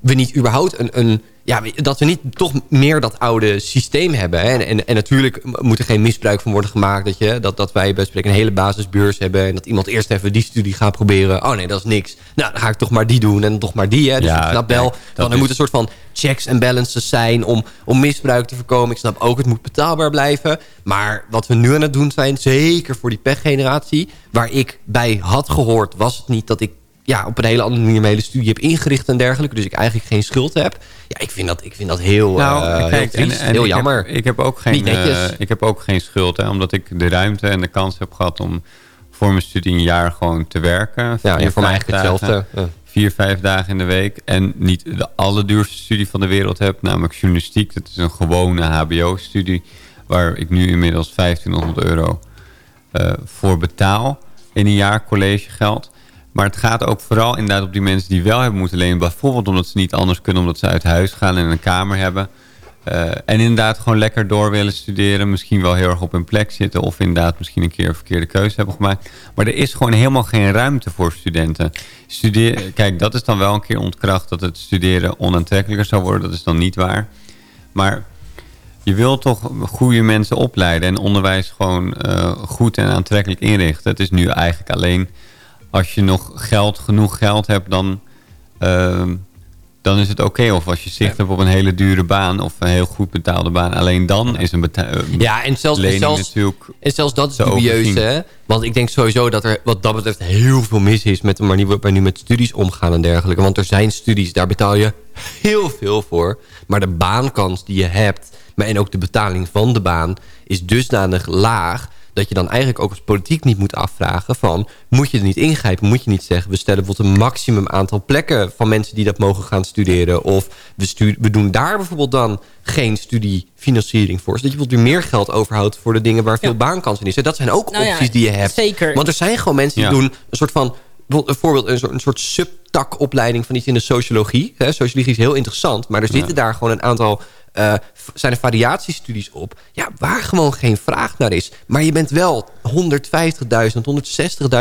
we niet überhaupt een, een... Ja, dat we niet toch meer dat oude systeem hebben. Hè? En, en, en natuurlijk moet er geen misbruik van worden gemaakt. Dat, je, dat, dat wij bij spreken een hele basisbeurs hebben. En dat iemand eerst even die studie gaat proberen. Oh nee, dat is niks. Nou, dan ga ik toch maar die doen. En toch maar die. Hè? Dus Ja, ik snap wel. er is- moet een soort van checks en balances zijn om, om misbruik te voorkomen. Ik snap ook, het moet betaalbaar blijven. Maar wat we nu aan het doen zijn, zeker voor die pechgeneratie... waar ik bij had gehoord, was het niet dat ik ja, op een hele andere manier mijn hele studie heb ingericht en dergelijke. Dus ik eigenlijk geen schuld heb. Ja, ik vind dat, ik vind dat heel, Nou, eh, heel kijk, triest, en, en heel ik jammer. Heb, ik, heb ook geen, eh, ik heb ook geen schuld, hè, omdat ik de ruimte en de kans heb gehad om voor mijn studie een jaar gewoon te werken. ja, en voor mij eigenlijk dagen. hetzelfde. Ja. Vier, vijf dagen in de week. En niet de allerduurste studie van de wereld heb, namelijk journalistiek. Dat is een gewone hbo-studie waar ik nu inmiddels 1500 euro eh, voor betaal in een jaar collegegeld. Maar het gaat ook vooral inderdaad op die mensen die wel hebben moeten lenen. Bijvoorbeeld omdat ze niet anders kunnen, omdat ze uit huis gaan en een kamer hebben. Eh, en inderdaad gewoon lekker door willen studeren. Misschien wel heel erg op hun plek zitten. Of inderdaad misschien een keer een verkeerde keuze hebben gemaakt. Maar er is gewoon helemaal geen ruimte voor studenten. Studeer, kijk, dat is dan wel een keer ontkracht dat het studeren onaantrekkelijker zou worden. Dat is dan niet waar. Maar je wilt toch goede mensen opleiden en onderwijs gewoon eh, goed en aantrekkelijk inrichten. Het is nu eigenlijk alleen als je nog geld, genoeg geld hebt, dan, ehm, dan is het oké. Of als je zicht hebt op een hele dure baan of een heel goed betaalde baan. Alleen dan is een eh, Ja, en zelfs, en zelfs, en zelfs dat is dubieus, hè? Want ik denk sowieso dat er wat dat betreft heel veel mis is... met de manier waarop wij nu met studies omgaan en dergelijke. Want er zijn studies, daar betaal je heel veel voor. Maar de baankans die je hebt... maar en ook de betaling van de baan... is dusdanig laag dat je dan eigenlijk ook als politiek niet moet afvragen van... moet je er niet ingrijpen? Moet je niet zeggen... we stellen bijvoorbeeld een maximum aantal plekken... van mensen die dat mogen gaan studeren? Of we, stu we doen daar bijvoorbeeld dan geen studiefinanciering voor... zodat je bijvoorbeeld weer meer geld overhoudt... voor de dingen waar veel baankans in. En dat zijn ook Nou ja, opties die je hebt. zeker. Want er zijn gewoon mensen die Ja. doen een soort van... bijvoorbeeld Een voorbeeld, een soort, een soort subtakopleiding van iets in de sociologie. Hè, sociologie is heel interessant, maar er zitten daar gewoon een aantal... eh, zijn er variatiestudies op. Ja, waar gewoon geen vraag naar is. Maar je bent wel 150.000,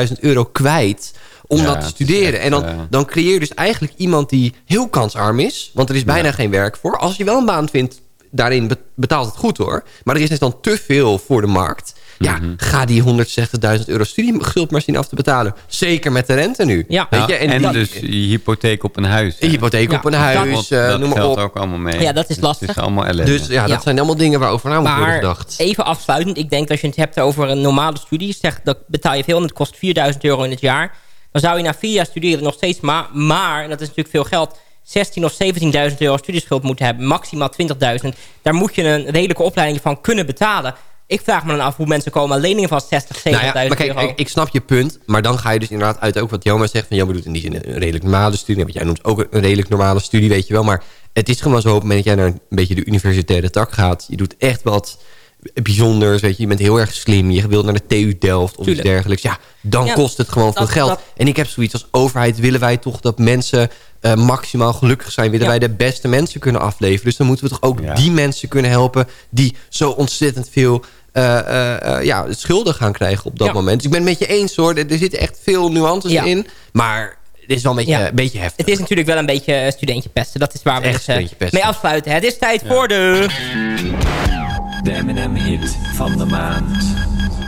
160.000 euro kwijt om Ja, dat te studeren. echt, en dan, eh, dan creëer je dus eigenlijk iemand die heel kansarm is. Want er is bijna geen werk voor. Als je wel een baan vindt, daarin be- betaalt het goed hoor. Maar er is dus dan te veel voor de markt. Ja, Mhm. ga die 160.000 euro studieschuld maar zien af te betalen. Zeker met de rente nu. Ja. Weet je? en die- dus je hypotheek op een huis. een hypotheek Ja, op een huis, eh, dat noem maar geldt op. ook allemaal mee. Ja, dat is Dus lastig. Het is allemaal ellende. Dus ja, dat Ja. zijn allemaal dingen waarover na moet worden Maar gedacht. even afsluitend. Ik denk dat als je het hebt over een normale studie... Zeg, dat betaal je veel en het kost 4000 euro in het jaar. Dan zou je na vier jaar studeren nog steeds... Maar, maar en dat is natuurlijk veel geld... 16 of 17.000 euro studieschuld moeten hebben. Maximaal 20.000. Daar moet je een redelijke opleiding van kunnen betalen. Ik vraag me dan af hoe mensen komen aan leningen van 60, 70.000 Nou ja, maar kijk, euro. ik, ik snap je punt. Maar dan ga je dus inderdaad uit ook wat Joma zegt. Van, Joma doet in die zin een redelijk normale studie. Want jij noemt ook een redelijk normale studie, weet je wel. Maar het is gewoon zo op het moment dat jij naar een beetje de universitaire tak gaat. Je doet echt wat bijzonders, weet je. Je bent heel erg slim. Je wilt naar de TU Delft of iets dergelijks. Ja, dan Ja, kost het gewoon veel geld. dat- En ik heb zoiets als overheid. Willen wij toch dat mensen eh, maximaal gelukkig zijn? Willen Ja. wij de beste mensen kunnen afleveren? Dus dan moeten we toch ook Ja. die mensen kunnen helpen... die zo ontzettend veel ja, schulden gaan krijgen op dat Ja. moment. Dus ik ben het met je eens hoor. Er, er zitten echt veel nuances Ja. in. Maar het is wel een beetje, Ja. een beetje heftig. Het is natuurlijk wel een beetje eh, studentje pesten. Dat is waar we dus, eh, mee afsluiten. Het is tijd voor de... De M&M hit van de maand.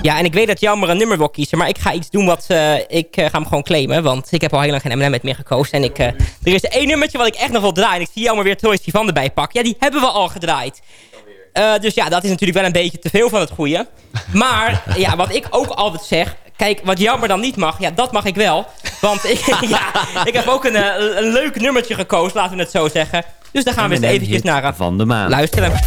Ja, en ik weet dat Jammer een nummer wil kiezen. Maar ik ga iets doen wat... eh, ik eh, ga hem gewoon claimen. Want ik heb al heel lang geen M&M meer gekozen. En ik, eh, er is één nummertje wat ik echt nog wil draaien. En ik zie Jammer weer Troy Sivan erbij pakken. Ja, die hebben we al gedraaid. Eh, dus ja, dat is natuurlijk wel een beetje te veel van het goede. Maar ja, wat ik ook altijd zeg... Kijk, wat Jammer dan niet mag, ja, dat mag ik wel. Want ik, ja, ik heb ook een, eh, een leuk nummertje gekozen, laten we het zo zeggen. Dus daar gaan we eens eventjes naar eh, van de maand. luisteren.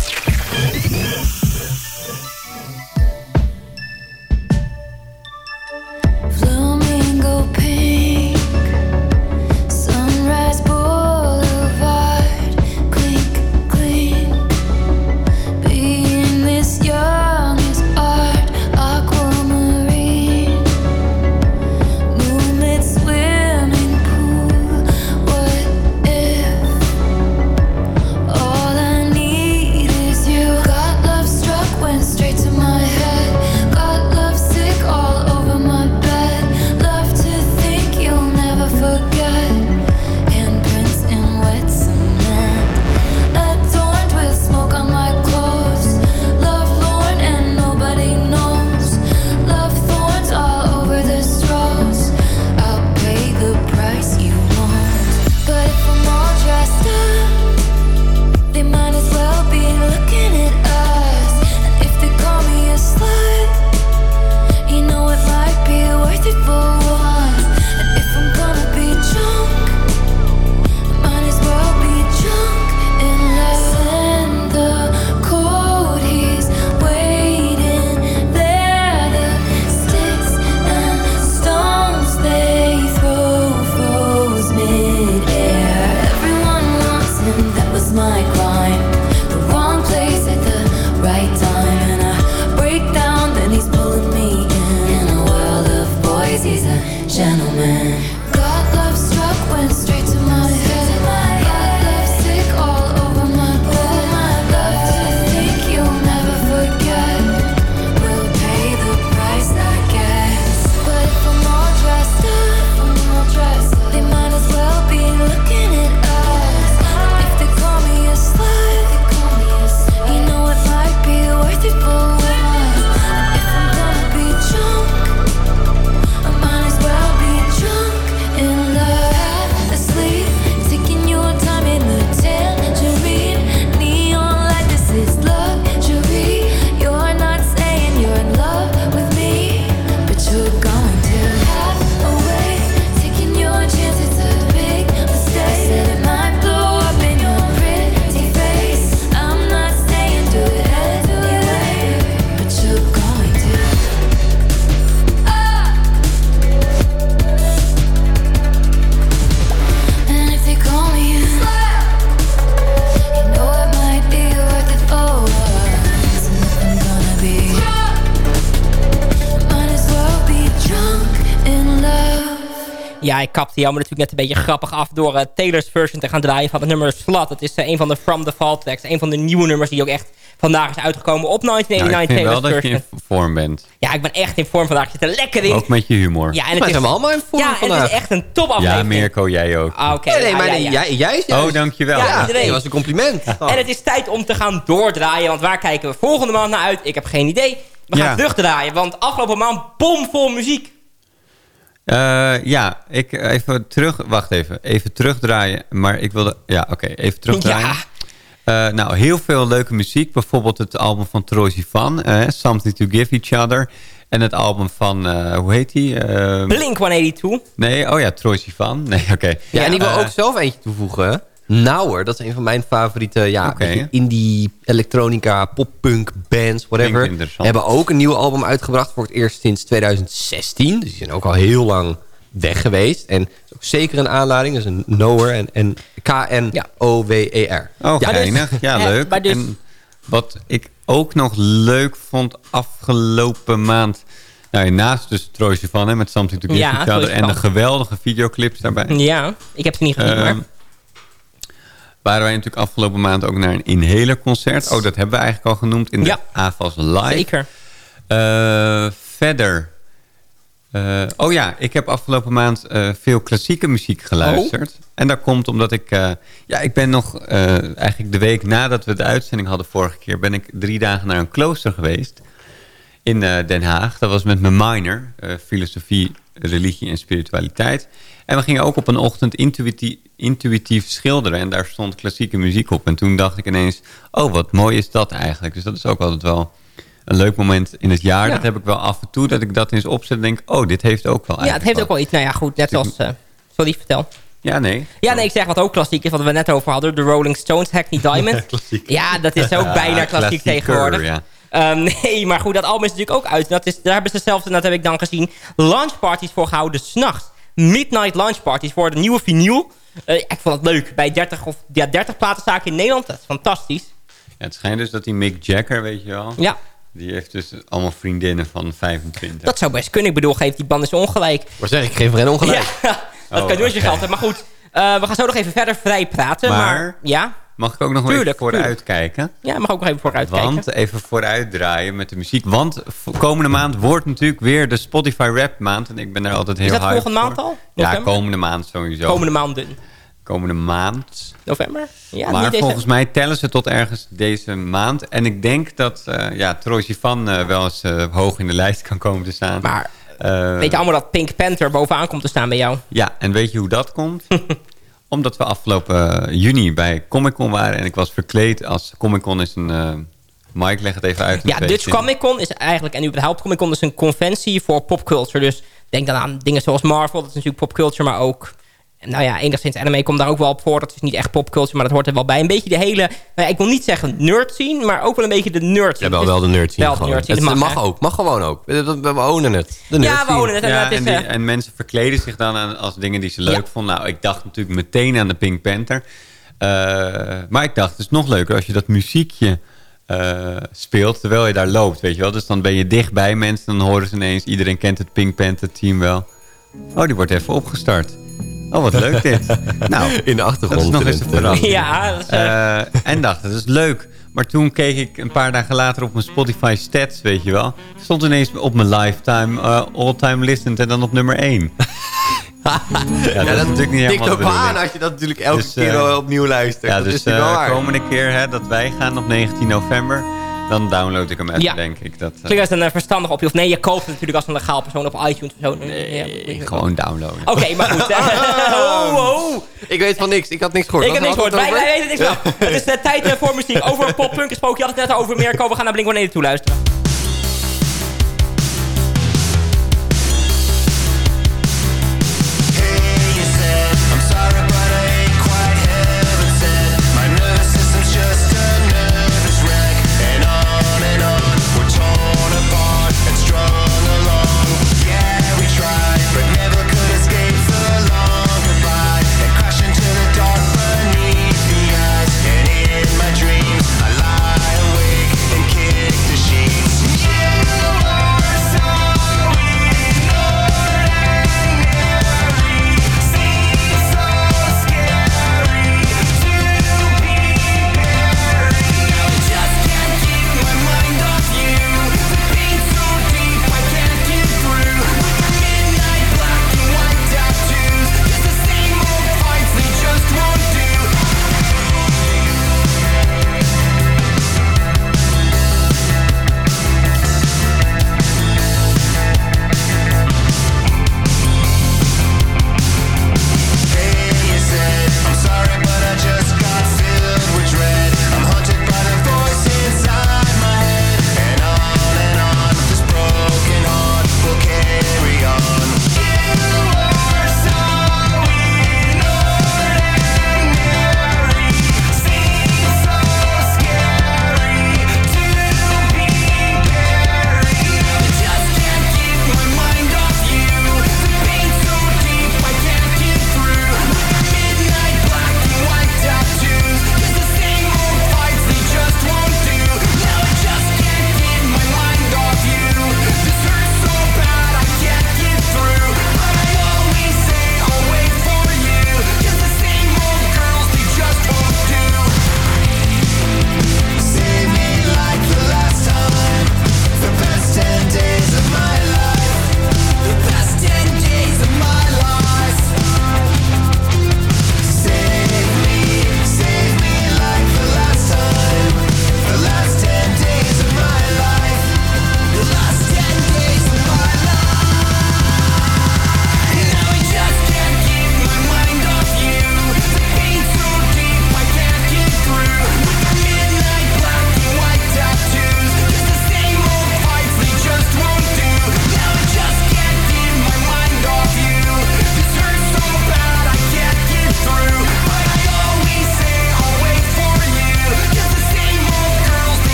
Ja, ik kapte jammer natuurlijk net een beetje grappig af... door eh, Taylor's version te gaan draaien van het nummer Slut. Het is eh, een van de From the Fall tracks. Een van de nieuwe nummers die ook echt vandaag is uitgekomen op Nou, ik 1989 vind wel dat je in vorm bent. Ja, ik ben echt in vorm vandaag. Ik zit er lekker in. Ook met je humor. Ja, en Maar het is, zijn we allemaal in vorm ja, en het vandaag. is echt een top Ja, aflevering. Mirko, jij ook. Ah, Oké, Nee, nee, ja, maar ja, nee, ja. Jij, jij is Oh, dankjewel. Ja, Ja, iedereen. dat was een compliment. Oh. En het is tijd om te gaan doordraaien. Want waar kijken we volgende maand naar uit? Ik heb geen idee. We gaan Ja. terugdraaien. Want afgelopen maand bomvol muziek. Eh, ja, ik even terug... Wacht even. Even terugdraaien. Maar ik wilde... Ja, oké. even terugdraaien. Ja. Eh, nou, heel veel leuke muziek. Bijvoorbeeld het album van Troy Sivan. eh, Something to Give Each Other. En het album van... eh, hoe heet die? Eh, Blink 182. nee, oh ja, Troy Sivan. Nee, oké. Ja, en ik wil Eh, ook zelf eentje toevoegen. Nauer, dat is een van mijn favoriete ja, indie, elektronica, poppunk bands, whatever. Hebben ook een nieuw album uitgebracht voor het eerst sinds 2016. Dus die zijn ook al heel lang weg geweest. En ook zeker een aanleiding. Dus een Knower en, en K-N-O-W-E-R. Oh, Ja, geinig. Ja, Eh, leuk. dus- En wat ik ook nog leuk vond afgelopen maand... Nou, naast dus Troy Sivan hè, met Something to Give Ja, Each Troye Other... en de geweldige videoclips daarbij... Ja, ik heb ze niet gezien. Ehm, maar waren wij natuurlijk afgelopen maand ook naar een Inhaler concert. Oh, dat hebben we eigenlijk al genoemd in de Ja. AFAS Live. zeker. Eh, verder. Eh, oh ja, ik heb afgelopen maand eh, veel klassieke muziek geluisterd. Oh. En dat komt omdat ik... ja, ik ben nog... eigenlijk de week nadat we de uitzending hadden vorige keer... ben ik drie dagen naar een klooster geweest. In Den Haag. Dat was met mijn minor. filosofie, religie en spiritualiteit. En we gingen ook op een ochtend intuïtief, intuïtief schilderen. En daar stond klassieke muziek op. En toen dacht ik ineens... Oh, wat mooi is dat eigenlijk. Dus dat is ook altijd wel een leuk moment in het jaar. Ja. Dat heb ik wel af en toe. Dat ik dat eens opzet en denk... Oh, dit heeft ook wel Ja, het heeft ook wel iets. Nou ja, goed. Net zoals... eh, sorry, vertel. Ja, nee. Ja, nee, ik zeg wat ook klassiek is. Wat we net over hadden. De Rolling Stones, Hackney Diamond. Ja, dat is ook bijna klassiek tegenwoordig. Ja. Ehm, nee, maar goed, dat album is natuurlijk ook uit. Dat is, daar hebben ze zelfs, en dat heb ik dan gezien, launchparties voor gehouden s'nachts. Midnight launchparties voor de nieuwe vinyl. Eh, ik vond het leuk. Bij 30 of ja, 30 platenzaken in Nederland. Dat is fantastisch. Ja, het schijnt dus dat die Mick Jagger, weet je wel... Ja, Die heeft dus allemaal vriendinnen van 25. dat zou best kunnen. Ik bedoel, geef die band eens ongelijk. Maar zeg, ik geef er een ongelijk. Ja, dat Oh, kan je doen als je geld hebt. Maar goed, eh, we gaan zo nog even verder vrij praten. Maar, Maar- ja, Mag ik ook nog wel Tuurlijk, even vooruit kijken? ja, mag ook nog even vooruit kijken. Want even vooruit draaien met de muziek. Want komende maand wordt natuurlijk weer de Spotify Rap maand. En ik ben daar altijd heel Is dat volgende maand al? Ja, komende maand sowieso. Komende maanden. Komende maand. November? Ja, maar deze. volgens mij tellen ze tot ergens deze maand. En ik denk dat uh, ja, Troy Sivan uh, wel eens uh, hoog in de lijst kan komen te staan. Maar weet je allemaal dat Pink Panther bovenaan komt te staan bij jou? Ja, en weet je hoe dat komt? Omdat we afgelopen uh, juni bij Comic Con waren. En ik was verkleed als Comic Con is een... Uh, Mike, leg het even uit. Ja, Dutch Comic Con is eigenlijk... En überhaupt Comic Con is een conventie voor popculture. Dus denk dan aan dingen zoals Marvel. Dat is natuurlijk popculture, maar ook... Nou ja, enigszins anime komt daar ook wel op voor. Dat is niet echt popculture, maar dat hoort er wel bij. Een beetje de hele... Nou ja, ik wil niet zeggen nerd scene, maar ook wel een beetje de nerd scene. Ja, wel, wel de nerd scene. Wel de nerd scene, het, dat mag, mag ook. Mag gewoon ook. We, we, we ownen het. De nerd ja, we ownen het. En, ja, is, en, die, en, mensen verkleden zich dan aan, als dingen die ze leuk ja. vonden. Nou, ik dacht natuurlijk meteen aan de Pink Panther. Uh, maar ik dacht, het is nog leuker als je dat muziekje... Uh, speelt terwijl je daar loopt, weet je wel. Dus dan ben je dicht bij mensen, dan horen ze ineens... iedereen kent het Pink Panther team wel. Oh, die wordt even opgestart. Oh, wat leuk dit. nou, in de achtergrond. Dat is nog eens een verrassing. Ja, dat is, uh, en dacht, dat is leuk. Maar toen keek ik een paar dagen later op mijn Spotify stats, weet je wel. Stond ineens op mijn lifetime, uh, all-time listened en dan op nummer 1. ja, ja, dat is natuurlijk niet helemaal op aan als je dat natuurlijk elke dus, uh, keer opnieuw luistert. Ja, dat dus is de komende keer hè, dat wij gaan op 19 november... Dan download ik hem even, ja. denk ik. Dat, uh... Klinkt als een verstandig opje. Of nee, je koopt het natuurlijk als een legaal persoon op iTunes of zo. Nee, ja, gewoon downloaden. Oké, okay, maar goed. oh, oh. Ik weet van niks. Ik had niks gehoord. Ik heb niks gehoord. Wij, wij weten niks van. het is de tijd uh, voor muziek. Over poppunk gesproken. Je had het net over Mirko. We gaan naar Blink-182 toe luisteren.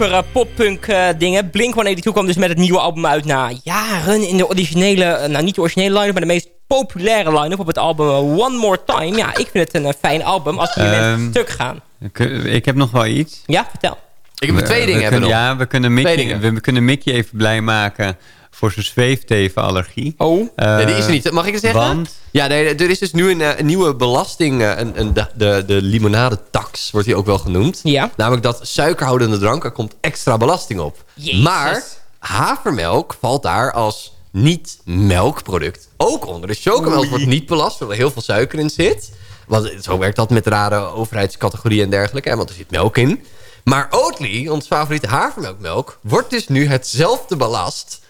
Over eh, poppunk eh, dingen. Blink-182 kwam dus met het nieuwe album uit na jaren in de originele... eh, nou, niet de originele line-up, maar de meest populaire line-up op het album One More Time. Ja, ik vind het een fijn album als die Ehm, mensen stuk gaan. Ik, ik heb nog wel iets. Ja, vertel. Ik heb er twee We- dingen we hebben kunnen, nog. Ja, we kunnen, Mickey, we kunnen Mickey even blij maken voor zijn zweeftevenallergie. Oh. Eh, Nee, die is er niet. Mag ik het zeggen? Want? Ja, nee, er is dus nu een, eh, een nieuwe belasting. eh, Een, een, de, de, de limonadetax wordt die ook wel genoemd. Ja. Namelijk dat suikerhoudende drank, er komt extra belasting op. Jezus. Maar havermelk valt daar als niet-melkproduct ook onder. Dus chocomelk wordt niet belast, terwijl er heel veel suiker in zit. Want zo werkt dat met rare overheidscategorieën en dergelijke. hè, Want er zit melk in. Maar Oatly, ons favoriete havermelkmelk... wordt dus nu hetzelfde belast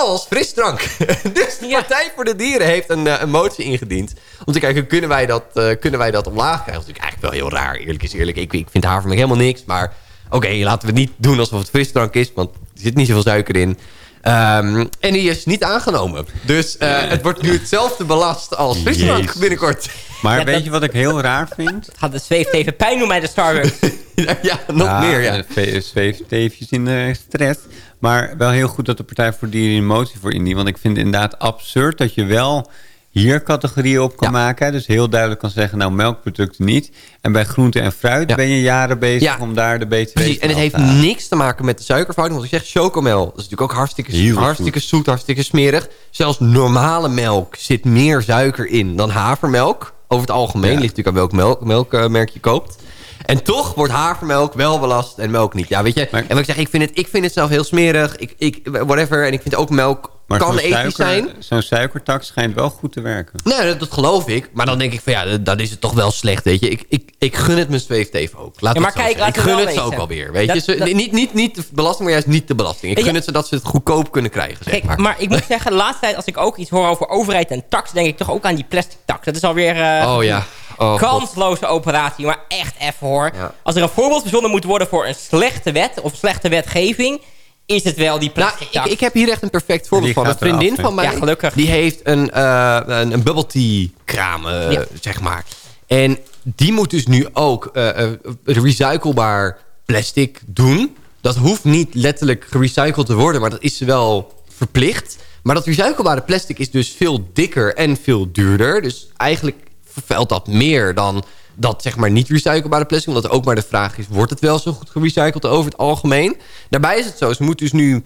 als frisdrank. dus de Partij voor de Dieren heeft een, eh, een motie ingediend... om te kijken, kunnen wij dat, eh, kunnen wij dat omlaag krijgen? Dat is natuurlijk eigenlijk wel heel raar, eerlijk is eerlijk. Ik, ik vind havermelk helemaal niks, maar... oké, laten we het niet doen alsof het frisdrank is... want er zit niet zoveel suiker in. Ehm, en die is niet aangenomen. Dus eh, het wordt nu hetzelfde belast als frisdrank Jezus. binnenkort. Maar Ja, weet dat- je wat ik heel raar vind? Het gaat de zweeft even pijn doen bij de Starbucks. ja, nog meer, ja. Zweeft eventjes in de stress. Maar wel heel goed dat de Partij voor Dieren een motie voor indient. Want ik vind het inderdaad absurd dat je wel hier categorieën op kan Ja. maken. Dus heel duidelijk kan zeggen, nou melkproducten niet. En bij groente en fruit Ja. ben je jaren bezig Ja. om daar de BTW Precies, en het heeft halen. niks te maken met de suikerverhouding. Want ik zeg chocomel, dat is natuurlijk ook hartstikke, Heel hartstikke zoet, hartstikke smerig. Zelfs normale melk zit meer suiker in dan havermelk. Over het algemeen ligt natuurlijk aan welk melk, melkmerk je koopt. En toch wordt havermelk wel belast en melk niet. Ja, weet je. Maar- en wat ik zeg, ik vind het, ik vind het zelf heel smerig. Ik, ik, whatever. En ik vind ook melk Maar kan ethisch suiker- zijn. Zo'n suikertax schijnt wel goed te werken. Nee, dat, dat geloof ik. Maar dan denk ik van ja, dat- dan is het toch wel slecht, weet je. Ik, ik, ik gun het mijn zweefteven ook. Laat Ja, maar kijk, zeggen. ik laten we gun het ze ook alweer, weet Dat- je. Ze- dat- niet, niet, niet de belasting, maar juist niet de belasting. Ik Ja. gun het ze dat ze het goedkoop kunnen krijgen, zeg Kijk, maar. maar ik moet zeggen, de laatste tijd als ik ook iets hoor over overheid en tax... denk ik toch ook aan die plastic tax. Dat is alweer... eh, Oh ja. Oh, God. kansloze operatie, maar echt even hoor. Ja. Als er een voorbeeld verzonnen moet worden voor een slechte wet of slechte wetgeving, is het wel die Nou, plastic ik, tax. ik heb hier echt een perfect voorbeeld van. Een vriendin van mij, Ja, gelukkig. die heeft een, eh, een, een bubble tea kraam, Ja. zeg maar. En die moet dus nu ook eh, eh, recyclebaar plastic doen. Dat hoeft niet letterlijk gerecycled te worden, maar dat is wel verplicht. Maar dat recyclebare plastic is dus veel dikker en veel duurder. Dus eigenlijk vervuilt dat meer dan dat zeg maar niet recyclebare plastic. Omdat ook maar de vraag is, wordt het wel zo goed gerecycled over het algemeen? Daarbij is het zo, ze moet dus nu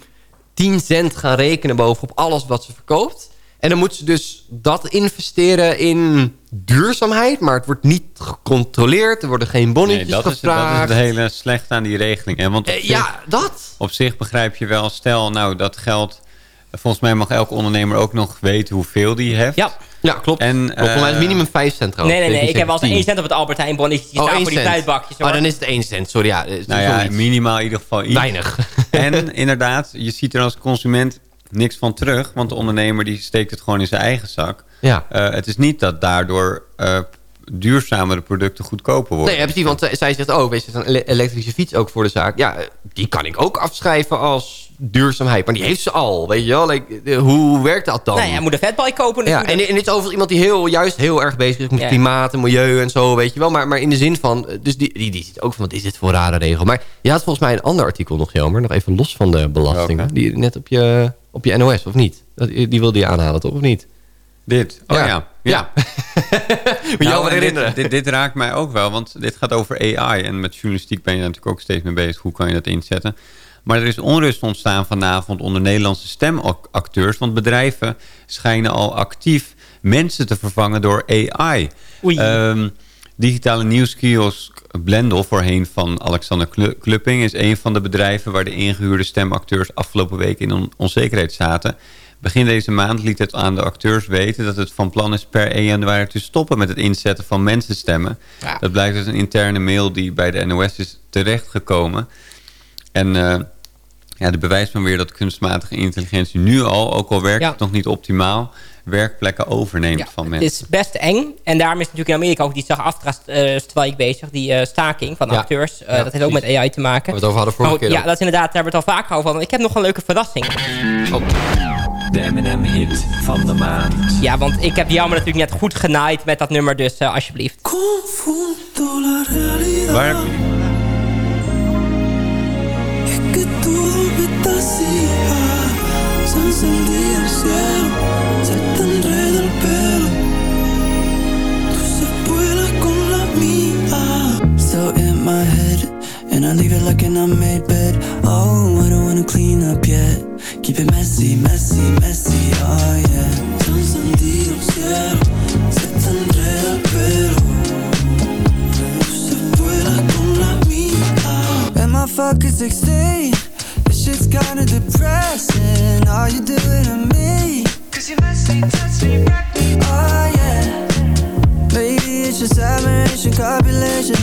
10 cent gaan rekenen bovenop alles wat ze verkoopt. En dan moet ze dus dat investeren in duurzaamheid. Maar het wordt niet gecontroleerd. Er worden geen Nee, bonnetjes dat is, dat is gevraagd. het hele slecht aan die regeling. hè. Want op, Eh, zich, ja, dat. op zich begrijp je wel, stel nou dat geld... Volgens mij mag elke ondernemer ook nog weten hoeveel die heeft. Ja. Ja, klopt. En, klopt. Volgens mij is het minimum 5 cent trouwens. Nee, nee, nee. Ik heb zeker 1 cent op het Albert Heijn. Die Oh, staan 1 voor die. Oh, dan is het 1 cent. Sorry, ja. eh, Nou ja, zoiets. minimaal in ieder geval iets. Weinig. En inderdaad, je ziet er als consument niks van terug. Want de ondernemer die steekt het gewoon in zijn eigen zak. Ja. Eh, het is niet dat daardoor eh, duurzamere producten goedkoper worden. Nee, ja, precies, want eh, zij zegt, oh, weet je, een ele- elektrische fiets ook voor de zaak. Ja, die kan ik ook afschrijven als duurzaamheid. Maar die heeft ze al, weet je wel. Like, hoe werkt dat dan? Nou ja, je moet een vetbal kopen Ja, en, en dit is overigens iemand die heel, juist heel erg bezig is met Ja. klimaat en milieu en zo, weet je wel. Maar, maar in de zin van, eh, dus die, die, die ziet ook van, wat is dit voor een rare regel? Maar je had volgens mij een ander artikel nog, Jelmer, nog even los van de belastingen. Welke? Die net op je, op je NOS, of niet? Dat, die wilde je aanhalen, toch, of niet? Dit? Oh ja. Ja. ja. Moet Nou, jou herinneren. dit, dit, dit raakt mij ook wel, want dit gaat over AI. En met journalistiek ben je natuurlijk ook steeds mee bezig. Hoe kan je dat inzetten? Maar er is onrust ontstaan vanavond onder Nederlandse stemacteurs. Want bedrijven schijnen al actief mensen te vervangen door AI. Oei. Ehm, digitale nieuwskiosk Blendel, voorheen van Alexander Klu- Klupping... is een van de bedrijven waar de ingehuurde stemacteurs... afgelopen week in on- onzekerheid zaten. Begin deze maand liet het aan de acteurs weten... dat het van plan is per 1 januari te stoppen met het inzetten van mensenstemmen. Ja. Dat blijkt uit een interne mail die bij de NOS is terechtgekomen. En eh, ja, de bewijs van weer dat kunstmatige intelligentie nu al... ook al werkt Ja. het nog niet optimaal... werkplekken overneemt Ja, van het mensen. is best eng. En daarom is natuurlijk in Amerika ook die SAG-AFTRA-strijk bezig. Die eh, staking van Ja. acteurs. Eh, Ja, dat heeft ook met AI te maken. Waar we het over hadden vorige goed, keer Ja, dat is inderdaad, daar hebben we het al vaker over. gehad. Ik heb nog een leuke verrassing. De M&M-hit van de maand. Ja, want ik heb jou natuurlijk net goed genaaid met dat nummer. Dus eh, alsjeblieft. Waar heb je. So in my head, and I leave it like an unmade bed. Messy, messy, messy, oh yeah. Mía. Oh. And my fuck is 16. This shit's kinda depressing. You doing to me. Cause you messy, touch me, wreck me. Oh yeah. Maybe it's just admiration,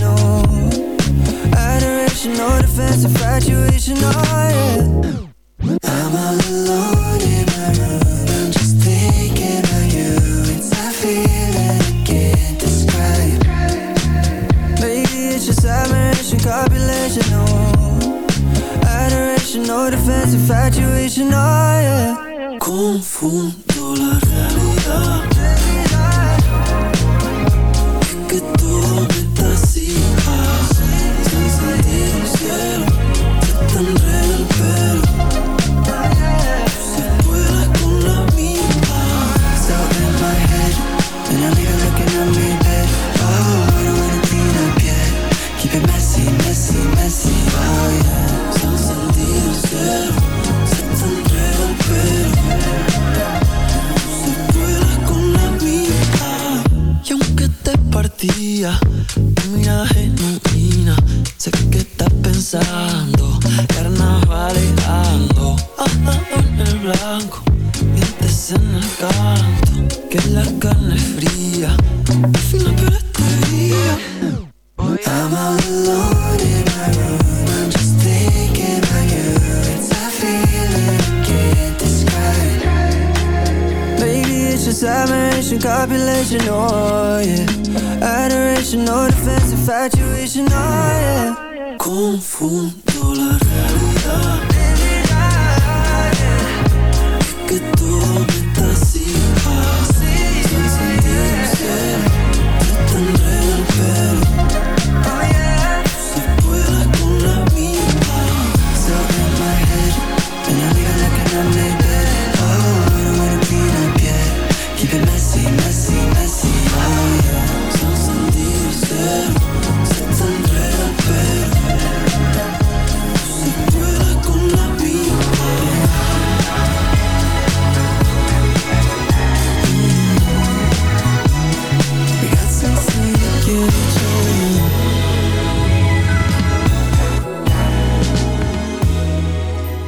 no oh. Adoration, no defense, infatuation, oh yeah infatuation, oh yeah. Confundo la copulation, oh yeah. Adoration, no defense, infatuation, oh yeah. Confundo la realidad que todo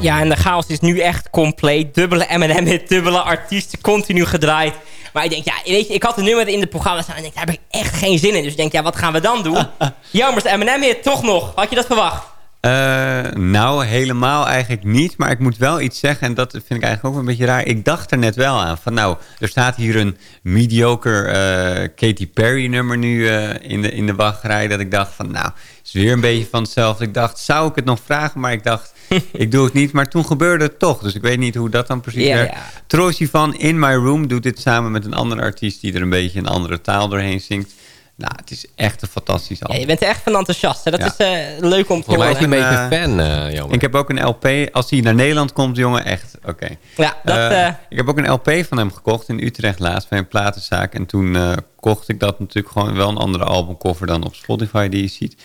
Ja, en de chaos is nu echt compleet. Dubbele M&M hit, dubbele artiesten, continu gedraaid. Maar ik denk, ja, weet je, ik had een nummer in de programma staan en ik denk, daar heb ik echt geen zin in. Dus ik denk, ja, wat gaan we dan doen? Jammer, de M&M hit toch nog. Had je dat verwacht? Eh, nou, helemaal eigenlijk niet. Maar ik moet wel iets zeggen. En dat vind ik eigenlijk ook een beetje raar. Ik dacht er net wel aan. Van nou, er staat hier een mediocre eh, Katy Perry nummer nu eh, in, de, in de wachtrij. Dat ik dacht van nou, is weer een beetje van hetzelfde. Ik dacht, zou ik het nog vragen? Maar ik dacht, ik doe het niet. Maar toen gebeurde het toch. Dus ik weet niet hoe dat dan precies Ja, werkt. ja. Troy Sivan In My Room doet dit samen met een andere artiest... die er een beetje een andere taal doorheen zingt. Nou, het is echt een fantastisch Ja, album. je bent er echt van enthousiast. Hè? Dat Ja. is eh, leuk om te Volgens mij is horen. een beetje eh, fan, eh jammer. Ik heb ook een LP. Als hij naar Nederland komt, jongen, echt. Oké. Ja, dat... Ik heb ook een LP van hem gekocht in Utrecht laatst bij een platenzaak. En toen eh, kocht ik dat natuurlijk gewoon wel een andere albumcover dan op Spotify die je ziet.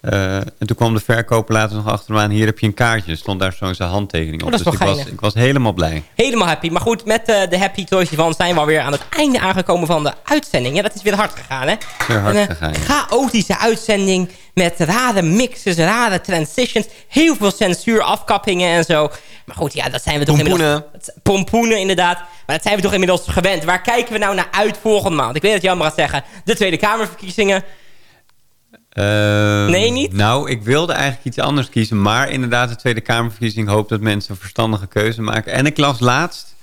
Eh, en toen kwam de verkoper later nog achter me aan. Hier heb je een kaartje. Er stond daar zo zijn handtekening op. Oh, dat is dus ik was, ik was helemaal blij. Helemaal happy. Maar goed, met eh, de Happy Toys van zijn we alweer aan het einde aangekomen van de uitzending. Ja, dat is weer hard gegaan, hè? Weer hard Een, eh, gegaan, ja. chaotische uitzending met rare mixes, rare transitions. Heel veel censuur, afkappingen en zo. Maar goed, ja, dat zijn we toch Pompoenen. inmiddels... het- Pompoenen, inderdaad. Maar dat zijn we toch inmiddels gewend. Waar kijken we nou naar uit volgende maand? Ik weet dat Jan gaat zeggen. De Tweede Kamerverkiezingen. Eh, Nee, niet? Nou, ik wilde eigenlijk iets anders kiezen. Maar inderdaad, de Tweede Kamerverkiezing hoop dat mensen een verstandige keuze maken. En ik las laatst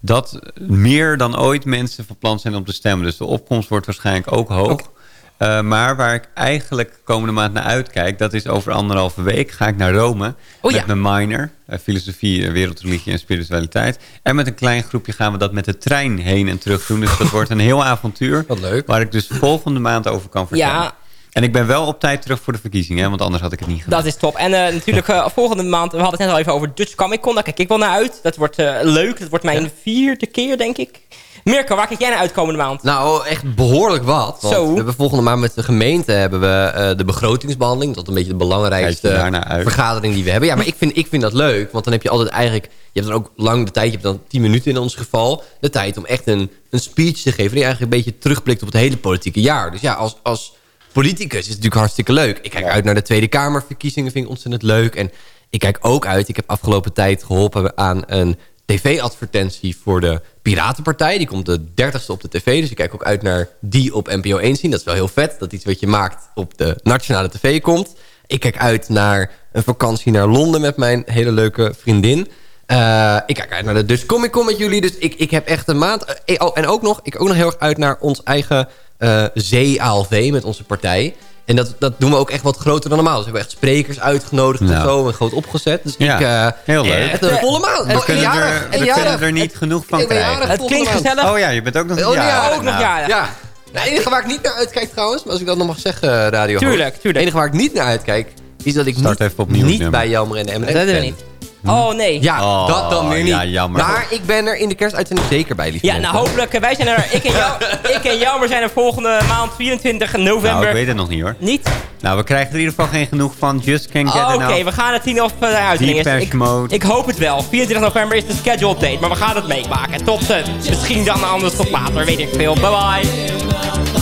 dat meer dan ooit mensen van plan zijn om te stemmen. Dus de opkomst wordt waarschijnlijk ook hoog. Eh, maar waar ik eigenlijk komende maand naar uitkijk... dat is over anderhalve week ga ik naar Rome... Oh met ja. mijn minor, eh, filosofie, eh, wereldreligie en spiritualiteit. En met een klein groepje gaan we dat met de trein heen en terug doen. Dus dat wordt een heel avontuur. Wat leuk. Waar ik dus volgende maand over kan vertellen. Ja, En ik ben wel op tijd terug voor de verkiezingen, hè, want anders had ik het niet gedaan. Dat is top. En eh, natuurlijk eh, volgende maand, we hadden het net al even over Dutch Comic Con. Daar kijk ik wel naar uit. Dat wordt eh, leuk. Dat wordt mijn vierde keer, denk ik. Mirko, waar kijk jij naar uit komende maand? Nou, echt behoorlijk wat. Want Zo. We hebben volgende maand met de gemeente hebben we eh, de begrotingsbehandeling. Dat is een beetje de belangrijkste vergadering die we hebben. Ja, maar ik vind, ik vind dat leuk. Want dan heb je altijd eigenlijk... Je hebt dan ook lang de tijd, je hebt dan 10 minuten in ons geval... de tijd om echt een, een speech te geven... die eigenlijk een beetje terugblikt op het hele politieke jaar. Dus ja, als, als politicus is natuurlijk hartstikke leuk. Ik kijk uit naar de Tweede Kamerverkiezingen, vind ik ontzettend leuk. En ik kijk ook uit, ik heb afgelopen tijd geholpen aan een tv-advertentie voor de Piratenpartij. Die komt de 30ste op de tv, dus ik kijk ook uit naar die op NPO 1 zien. Dat is wel heel vet, dat iets wat je maakt op de nationale tv komt. Ik kijk uit naar een vakantie naar Londen met mijn hele leuke vriendin. Eh, ik kijk uit naar de Dus Comic Con met jullie. Dus ik, ik heb echt een maand... eh, oh, en ook nog, ik ook nog heel erg uit naar ons eigen eh zee-ALV met onze partij. En dat, dat doen we ook echt wat groter dan normaal. Dus we hebben echt sprekers uitgenodigd en Nou. zo. En groot opgezet. Dus Ja, ik... eh, heel leuk. Echt een volle maand. We kunnen, er, we eenjarig. kunnen er niet genoeg van Ik ben krijgen. jarig Het klinkt gezellig. Oh ja, je bent ook nog Oh, ja, ook nog jarig. Ja. Nou, het enige waar ik niet naar uitkijk trouwens, maar als ik dat nog mag zeggen, eh, Radio Tuurlijk, tuurlijk. Het enige waar ik niet naar uitkijk, is dat ik Start niet, even opnieuw het niet bij Jammer en de M&M Dat hebben we niet. Oh nee. Ja, Oh, dat dan weer niet. ja, jammer. Maar ik ben er in de kerstuitzending zeker bij, lieve Ja, nou hopelijk. eh, Wij zijn er, ik en jou, ik en jou, maar zijn er volgende maand 24 november. Nou, ik weet het nog niet hoor. Niet? Nou, we krijgen er in ieder geval geen genoeg van. Just can't get Oh, Oké, we gaan het zien of uh, uitzending is. Depeche Ik, Mode. ik hoop het wel. 24 november is de schedule update, maar we gaan het meemaken. Tot uh, misschien dan anders tot later, weet ik veel. Bye bye.